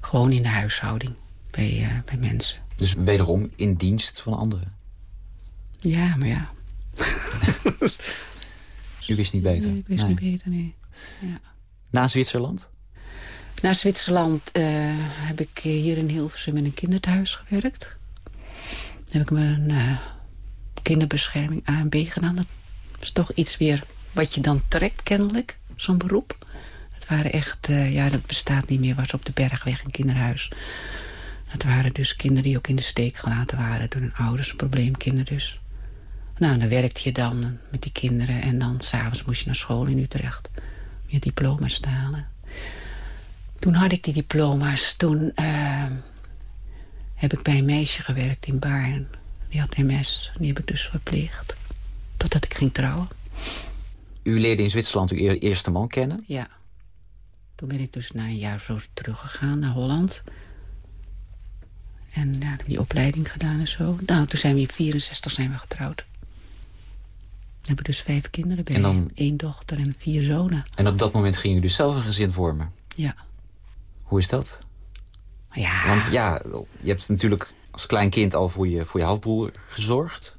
Gewoon in de huishouding. Bij, bij mensen. Dus wederom in dienst van anderen? Ja, maar ja. (laughs) u wist niet beter? Nee, ik wist niet beter, nee. Ja. Na Zwitserland? Na Zwitserland uh, heb ik hier in Hilversum in een kinderthuis gewerkt. Dan heb ik mijn uh, kinderbescherming A en B gedaan. Dat is toch iets weer wat je dan trekt, kennelijk, zo'n beroep. Het waren echt, uh, ja, dat bestaat niet meer, was op de Bergweg een kinderhuis. Dat waren dus kinderen die ook in de steek gelaten waren door hun ouders, probleemkinderen dus. Nou, dan werkte je dan met die kinderen en dan s'avonds moest je naar school in Utrecht. Om je diploma's te halen. Toen had ik die diploma's. Toen uh, heb ik bij een meisje gewerkt in Baarn. Die had MS. Die heb ik dus verplicht. Totdat ik ging trouwen. U leerde in Zwitserland uw eerste man kennen? Ja. Toen ben ik dus na een jaar zo teruggegaan naar Holland. En ja, die opleiding gedaan en zo. Nou, toen zijn we in 64 zijn we getrouwd. We hebben dus vijf kinderen bij. En dan... Eén dochter en vier zonen. En op dat moment ging u dus zelf een gezin vormen? Ja. Hoe is dat? Ja. Want ja, je hebt natuurlijk als klein kind al voor je, voor je halfbroer gezorgd.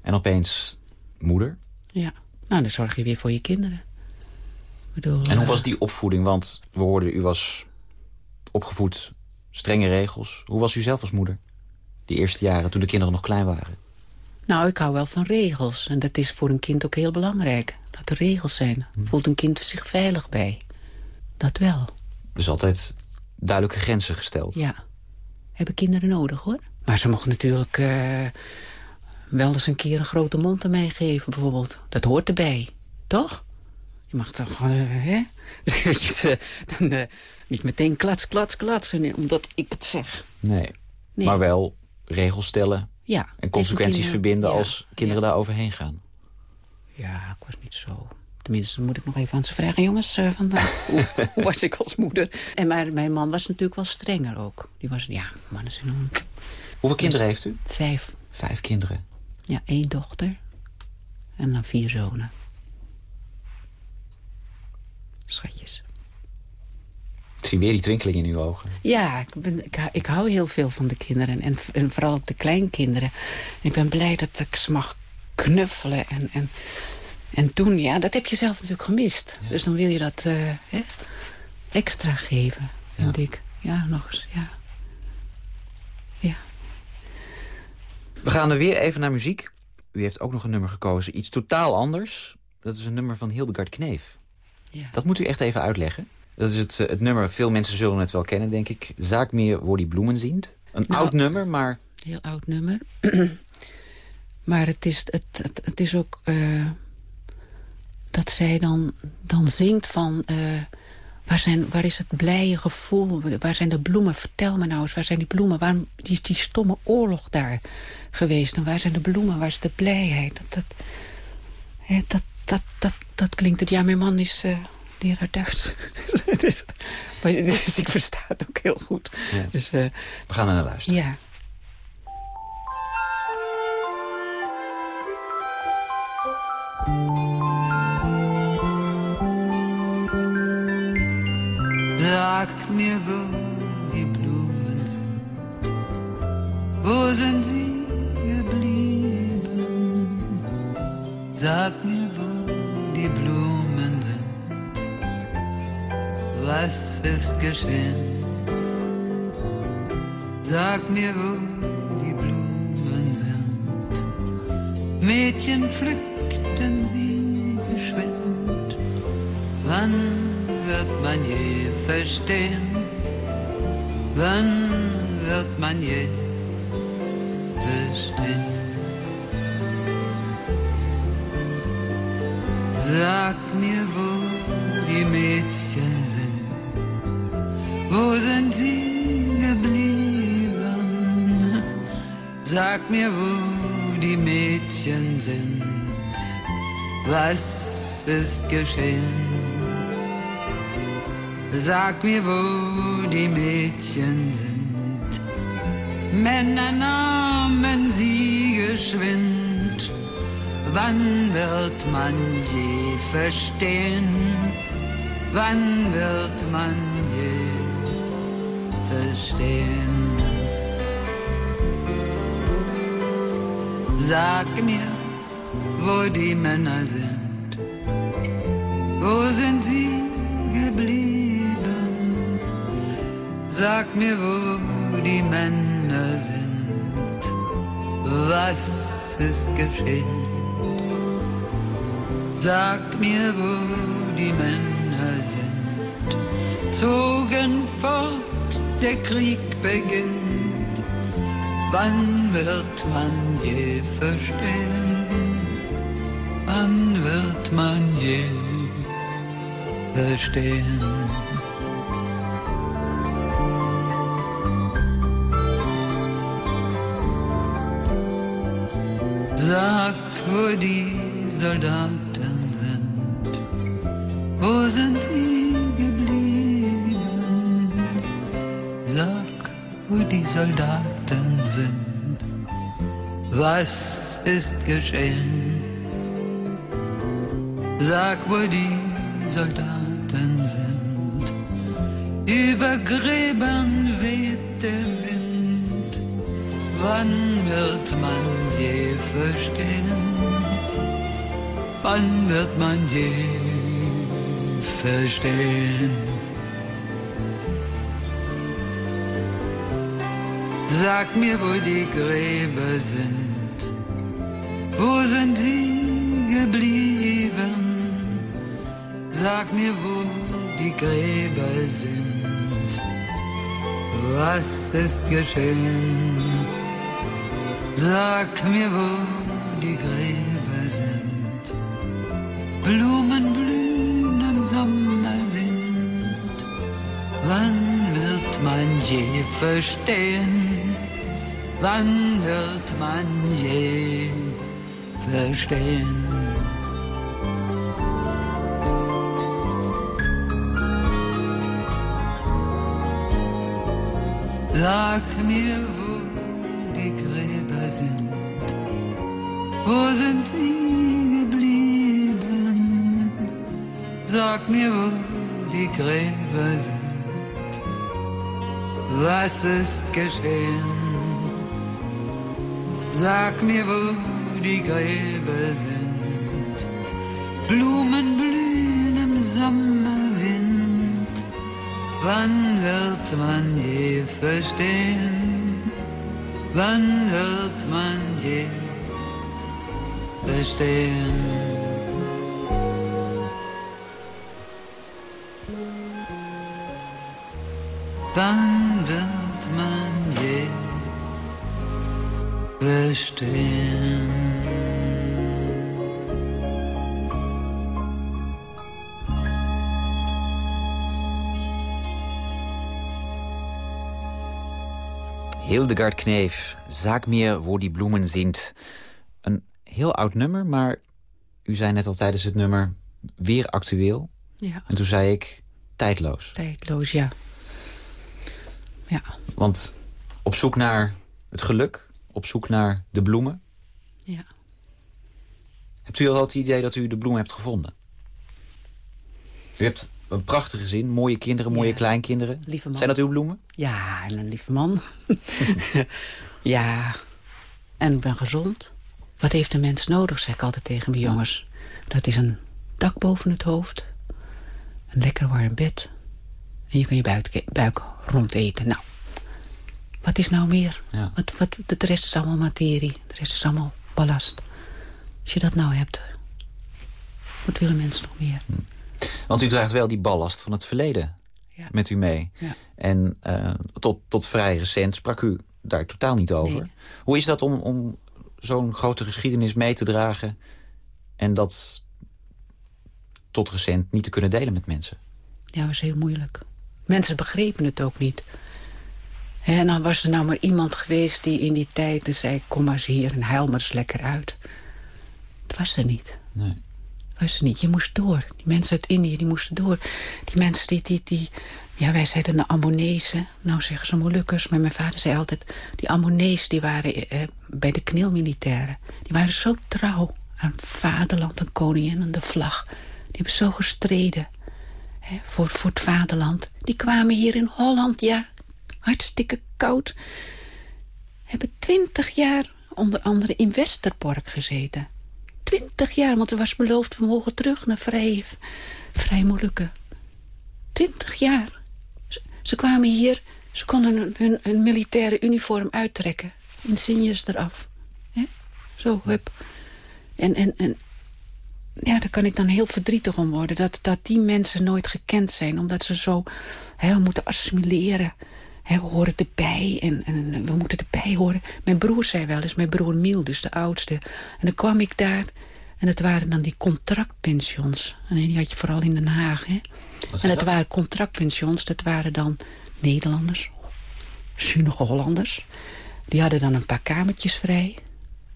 En opeens moeder. Ja, nou dan zorg je weer voor je kinderen. Bedoel, en hoe uh, was die opvoeding? Want we hoorden, u was opgevoed, strenge regels. Hoe was u zelf als moeder? Die eerste jaren, toen de kinderen nog klein waren. Nou, ik hou wel van regels. En dat is voor een kind ook heel belangrijk. Dat er regels zijn. Hm. Voelt een kind zich veilig bij. Dat wel. Dus altijd duidelijke grenzen gesteld. Ja. Hebben kinderen nodig, hoor. Maar ze mogen natuurlijk uh, wel eens een keer een grote mond aan mij geven, bijvoorbeeld. Dat hoort erbij, toch? Je mag toch gewoon, uh, hè? Dus, (laughs) uh, dan niet meteen klats, klats, klatsen, omdat ik het zeg. Nee, nee. maar wel regels stellen ja, en consequenties verbinden ja, als kinderen ja. daar overheen gaan. Ja, ik was niet zo... Tenminste, moet ik nog even aan ze vragen. Jongens, uh, van, hoe, (laughs) hoe, was ik als moeder? En mijn, mijn man was natuurlijk wel strenger ook. Die was, ja, mannen zijn... Een... Hoeveel kinderen heeft u? Vijf. Vijf kinderen? Ja, één dochter. En dan vier zonen. Schatjes. Ik zie weer die twinkeling in uw ogen. Ja, ik, ben, ik, ik hou heel veel van de kinderen. En, en vooral ook de kleinkinderen. Ik ben blij dat ik ze mag knuffelen. En, en, en toen, ja, dat heb je zelf natuurlijk gemist. Ja. Dus dan wil je dat uh, hè, extra geven, vind ja. ik. Ja, nog eens, ja. Ja. We gaan er weer even naar muziek. U heeft ook nog een nummer gekozen. Iets totaal anders. Dat is een nummer van Hildegard Kneef. Ja. Dat moet u echt even uitleggen. Dat is het, het nummer, veel mensen zullen het wel kennen, denk ik. Zaak meer wo die bloemen ziet. Een nou, oud nummer, maar... Heel oud nummer. (clears throat) maar het is, het, het, het is ook... Uh, dat zij dan, dan zingt van... Uh, waar, zijn, waar is het blije gevoel? Waar zijn de bloemen? Vertel me nou eens, waar zijn die bloemen? Waarom is die stomme oorlog daar geweest? En waar zijn de bloemen? Waar is de blijheid? Dat, dat, dat, dat, dat, dat klinkt het. Ja, mijn man is... Uh, leraar Duits. (laughs) maar, dus ik versta het ook heel goed. Ja. Dus, uh, We gaan er naar luisteren. Ja. Sag mir, wo die Blumen sind. Wo sind sie geblieben? Sag mir, die Blumen sind. Was ist geschehen? Sag mir, wo die Blumen sind. Mädchen pflückten sie geschwind. Wann wird man je verstehen? Wann wird man je verstehen? Sag mir, wo die Mädchen sind. Wo sind sie geblieben? Sag mir, wo die Mädchen sind. Was ist geschehen? Sag mir, wo die Mädchen sind. Männer nahmen sie geschwind. Wann wird man je verstehen? Wann wird man je verstehen? Sag mir, wo die Männer sind. Wo sind sie geblieben? Sag mir, wo die Männer sind. Was ist geschehen? Sag mir, wo die Männer sind. Zogen fort, der Krieg beginnt. Wann wird man je verstehen? Wann wird man je verstehen? Sag, wo die Soldaten die Soldaten sind, was ist geschehen? Sag, wo die Soldaten sind, über Gräbern weht der Wind. Wann wird man je verstehen? Wann wird man je verstehen? Sag mir, wo die Gräber sind. Wo sind sie geblieben? Sag mir, wo die Gräber sind. Was ist geschehen? Sag mir, wo die Gräber sind. Blumen blühen im Sommerwind. Wann wird man je verstehen? Wann wird man je verstehen? Sag mir, wo die Gräber sind. Wo sind sie geblieben? Sag mir, wo die Gräber sind. Was ist geschehen? Sag mir, wo die Gräber sind. Blumen blühen im Sommerwind. Wann wird man je verstehen? Wann wird man je verstehen? Hildegard Kneef, Zaak meer wo die bloemen zint. Een heel oud nummer, maar u zei net al tijdens het nummer weer actueel. Ja, En toen zei ik tijdloos. tijdloos, ja. Ja, Want op zoek naar het geluk, op zoek naar de bloemen. ja. Hebt u al het idee dat u de bloemen hebt gevonden? U hebt een prachtig gezin, mooie kinderen, mooie Ja. kleinkinderen. Lieve man. Zijn dat uw bloemen? Ja, en een lieve man. (laughs) ja, en ik ben gezond. Wat heeft een mens nodig, zeg ik altijd tegen mijn jongens. Dat is een dak boven het hoofd. Een lekker warm bed. En je kan je buik, buik rondeten. Nou, wat is nou meer? Ja. Wat, wat, de rest is allemaal materie. De rest is allemaal ballast. Als je dat nou hebt, wat willen mensen nog meer? Want u draagt wel die ballast van het verleden Ja. met u mee. Ja. En eh, tot, tot vrij recent sprak u daar totaal niet over. Nee. Hoe is dat om, om zo'n grote geschiedenis mee te dragen... en dat tot recent niet te kunnen delen met mensen? Ja, was heel moeilijk. Mensen begrepen het ook niet. En dan was er nou maar iemand geweest die in die tijd zei... kom maar eens hier en huil maar eens lekker uit. Het was er niet. Nee. Het was er niet. Je moest door. Die mensen uit Indië, die moesten door. Die mensen die, die, die, Ja, wij zeiden de Ammonezen. Nou zeggen ze Molukkers, maar mijn vader zei altijd... die Ammonezen die waren eh, bij de knilmilitairen. Die waren zo trouw aan vaderland, en koningin en de vlag. Die hebben zo gestreden hè, voor, voor het vaderland. Die kwamen hier in Holland, ja, hartstikke koud. Hebben twintig jaar onder andere in Westerbork gezeten. Twintig jaar, want er was beloofd... we mogen terug naar Vrij, Molukken. Twintig jaar. Ze, kwamen hier, ze konden hun, hun, militaire uniform uittrekken. Insignes eraf. He? Zo, hup. En, en, en ja, daar kan ik dan heel verdrietig om worden. Dat, dat die mensen nooit gekend zijn. Omdat ze zo hè, moeten assimileren. Hè, we horen erbij en, en we moeten erbij horen. Mijn broer zei wel eens, mijn broer Miel, dus de oudste. En dan kwam ik daar en het waren dan die contractpensions. En die had je vooral in Den Haag. Hè? En het waren contractpensions, dat waren dan Nederlanders, zuinige Hollanders. Die hadden dan een paar kamertjes vrij.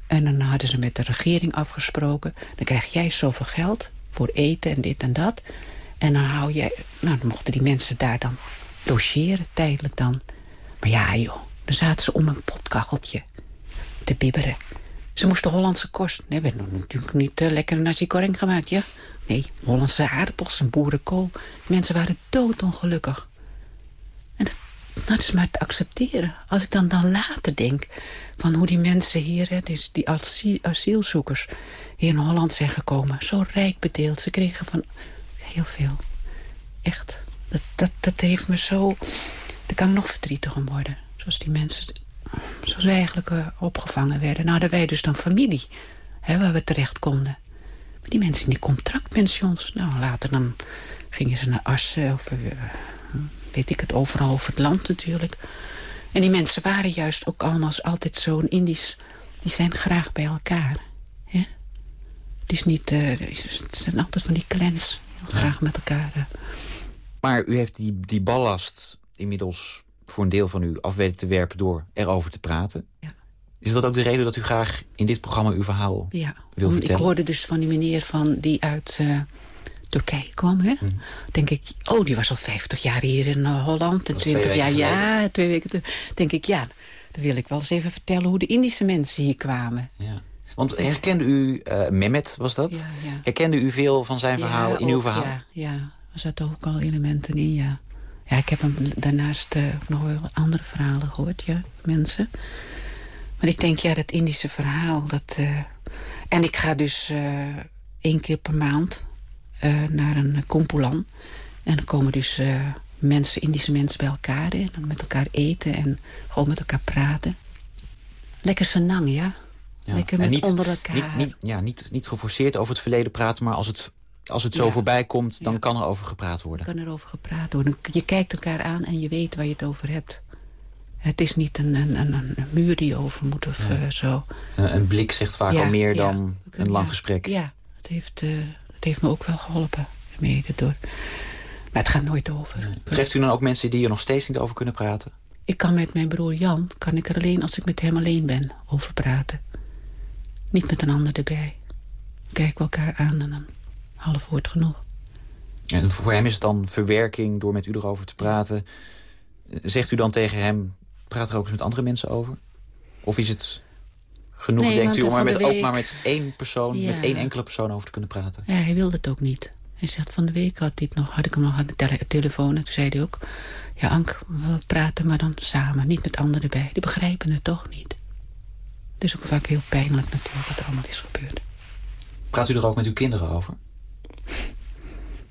En dan hadden ze met de regering afgesproken... dan krijg jij zoveel geld voor eten en dit en dat. En dan hou jij... Nou, dan mochten die mensen daar dan logeren, tijdelijk dan. Maar ja, joh, dan zaten ze om een potkacheltje te bibberen. Ze moesten Hollandse kost. Nee, we hebben natuurlijk niet uh, lekker nasi goreng gemaakt, ja? Nee, Hollandse aardappels en boerenkool. Mensen waren doodongelukkig. En dat, is maar te accepteren. Als ik dan, dan later denk van hoe die mensen hier... Dus die asielzoekers hier in Holland zijn gekomen. Zo rijk bedeeld. Ze kregen van heel veel. Echt. Dat, dat, dat heeft me zo... Daar kan ik nog verdrietig om worden. Zoals die mensen... Zoals wij eigenlijk uh, opgevangen werden. Nou hadden wij dus dan familie. Hè, waar we terecht konden. Maar die mensen in die contractpensions... Nou, later dan gingen ze naar Assen of... Uh, weet ik het, overal over het land natuurlijk. En die mensen waren juist ook allemaal altijd zo'n Indisch... die zijn graag bij elkaar. Hè? Het is niet... Uh, het zijn altijd van die clans. Heel graag met elkaar. Uh. Maar u heeft die, die ballast inmiddels voor een deel van u af weten te werpen... door erover te praten. Ja. Is dat ook de reden dat u graag in dit programma uw verhaal ja, wil vertellen? Ik hoorde dus van die meneer van, die uit uh, Turkije kwam. Hè? Mm. denk ik, oh, die was al 50 jaar hier in uh, Holland. En 20 jaar, ja, twee weken. denk ik, ja, dan wil ik wel eens even vertellen... hoe de Indische mensen hier kwamen. Ja. Want herkende u, uh, Mehmet was dat? Ja, ja. Herkende u veel van zijn verhaal in uw verhaal? Ja, ja, er zaten ook al elementen in, ja. Ja, ik heb hem daarnaast uh, nog wel andere verhalen gehoord, ja, mensen. Maar ik denk, ja, dat Indische verhaal, dat... Uh, en ik ga dus uh, één keer per maand naar een Kompulan. En dan komen dus mensen, Indische mensen bij elkaar... en dan met elkaar eten en gewoon met elkaar praten. Lekker senang, ja. ja. Lekker met niet, onder elkaar. Niet, niet, ja, niet, niet geforceerd over het verleden praten, maar als het als het zo ja. voorbij komt, dan ja. kan er over gepraat worden. Kan er over gepraat worden. Je kijkt elkaar aan en je weet waar je het over hebt. Het is niet een, een, een, een muur die je over moet of ja. uh, zo. Een, blik zegt vaak al meer dan een lang gesprek. Ja, het heeft, uh, het heeft me ook wel geholpen. Mede door. Maar het gaat nooit over. Treft u dan ook mensen die er nog steeds niet over kunnen praten? Ik kan met mijn broer Jan, kan ik er alleen als ik met hem alleen ben, over praten. Niet met een ander erbij. Kijken we elkaar aan en dan half woord genoeg. En voor hem is het dan verwerking door met u erover te praten. Zegt u dan tegen hem, praat er ook eens met andere mensen over? Of is het genoeg, nee, denkt u, om er met, week... ook maar met één persoon, ja. met één enkele persoon over te kunnen praten? Ja, hij wilde het ook niet. Hij zegt, van de week had, dit nog, had ik hem nog aan de tele telefoon. En toen zei hij ook, ja Ank, we praten maar dan samen, niet met anderen erbij. Die begrijpen het toch niet. Het is ook vaak heel pijnlijk natuurlijk wat er allemaal is gebeurd. Praat u er ook met uw kinderen over?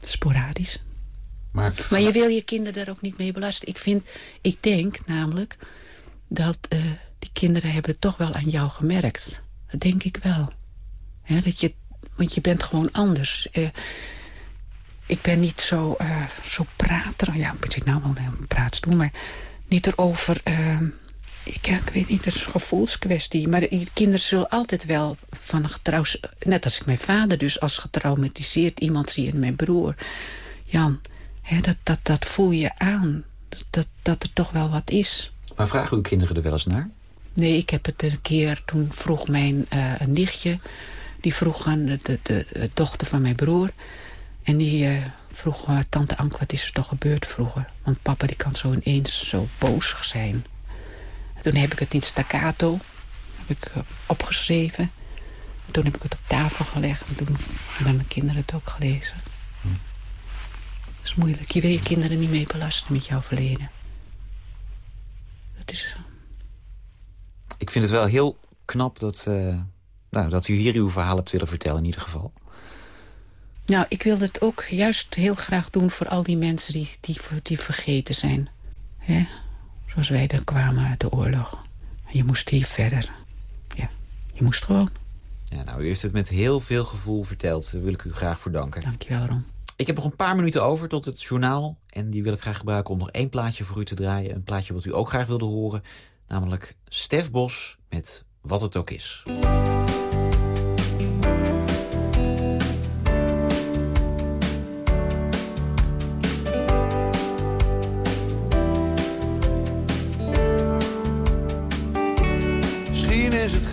Sporadisch. Maar, maar je wil je kinderen daar ook niet mee belasten. Ik, vind, ik denk namelijk dat uh, die kinderen hebben het toch wel aan jou gemerkt. Dat denk ik wel. He, dat je, want je bent gewoon anders. Uh, ik ben niet zo, uh, zo prater. Ja, ik zit nou wel een praatstoel, maar niet erover... Ik, weet niet, het is een gevoelskwestie. Maar de kinderen zullen altijd wel van een getrouw... Net als ik mijn vader dus als getraumatiseerd iemand zie en mijn broer. Jan, hè, dat, dat, dat voel je aan. Dat, dat er toch wel wat is. Maar vragen uw kinderen er wel eens naar? Nee, ik heb het een keer... Toen vroeg mijn uh, een nichtje... Die vroeg aan de, de, de, dochter van mijn broer... En die uh, vroeg uh, tante Ank, wat is er toch gebeurd vroeger? Want papa die kan zo ineens zo boos zijn. En toen heb ik het in staccato heb ik, uh, opgeschreven. En toen heb ik het op tafel gelegd. En toen hebben mijn kinderen het ook gelezen. Hm. Dat is moeilijk. Je wil je kinderen niet mee belasten met jouw verleden. Dat is... Ik vind het wel heel knap dat, uh, nou, dat u hier uw verhaal hebt willen vertellen in ieder geval. Nou, ik wil het ook juist heel graag doen voor al die mensen die, die, die vergeten zijn. Ja? Zoals wij er kwamen uit de oorlog. Je moest hier verder. Ja, je moest gewoon. Ja, nou, u heeft het met heel veel gevoel verteld. Daar wil ik u graag voor danken. Dankjewel, Ron. Ik heb nog een paar minuten over tot het journaal. En die wil ik graag gebruiken om nog één plaatje voor u te draaien. Een plaatje wat u ook graag wilde horen. Namelijk Stef Bos met Wat het ook is.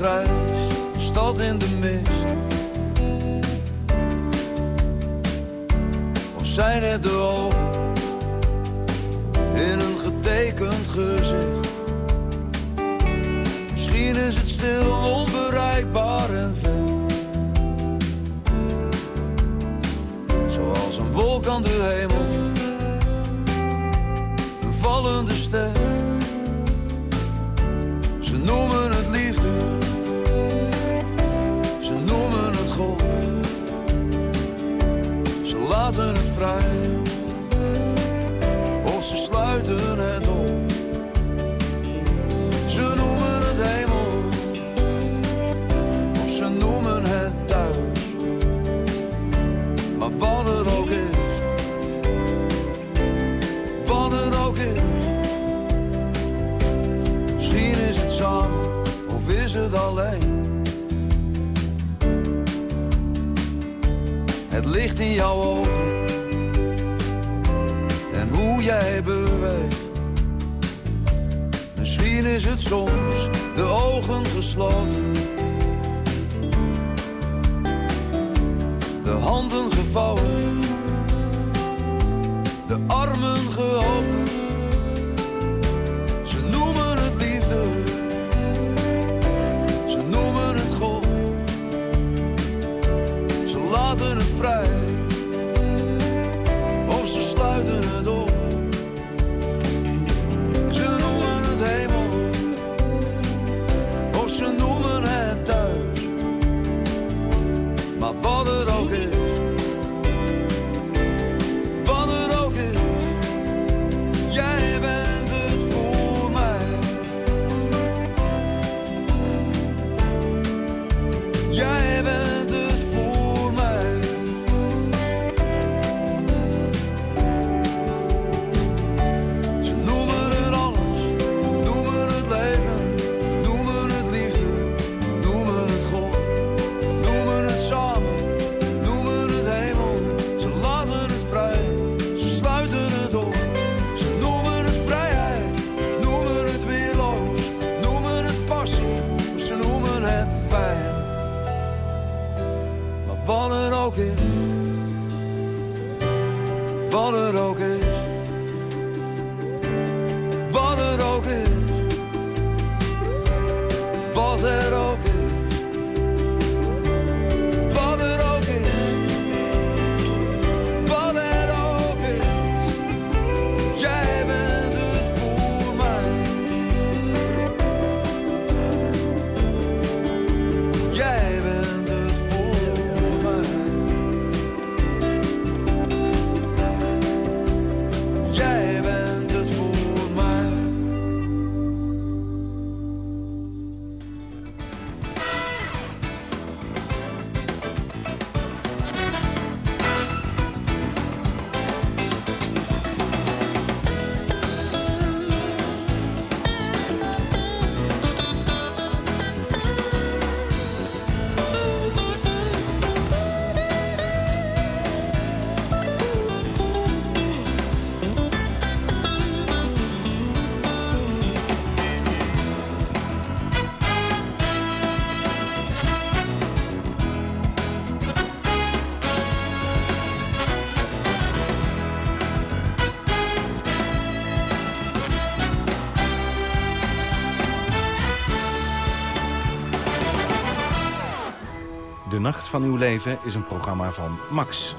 Is het grijs, stad in de mist. Of zijn het de ogen in een getekend gezicht? Misschien is het stil, onbereikbaar en ver. Zoals een wolk aan de hemel, of ze sluiten het op. Ze noemen het hemel, of ze noemen het thuis. Maar wat het ook is, wat het ook is. Misschien is het samen, of is het alleen. Het licht in jouw ogen, jij beweegt. Misschien is het soms de ogen gesloten. De handen gevouwen, de armen geopend. Van Uw Leven is een programma van Max.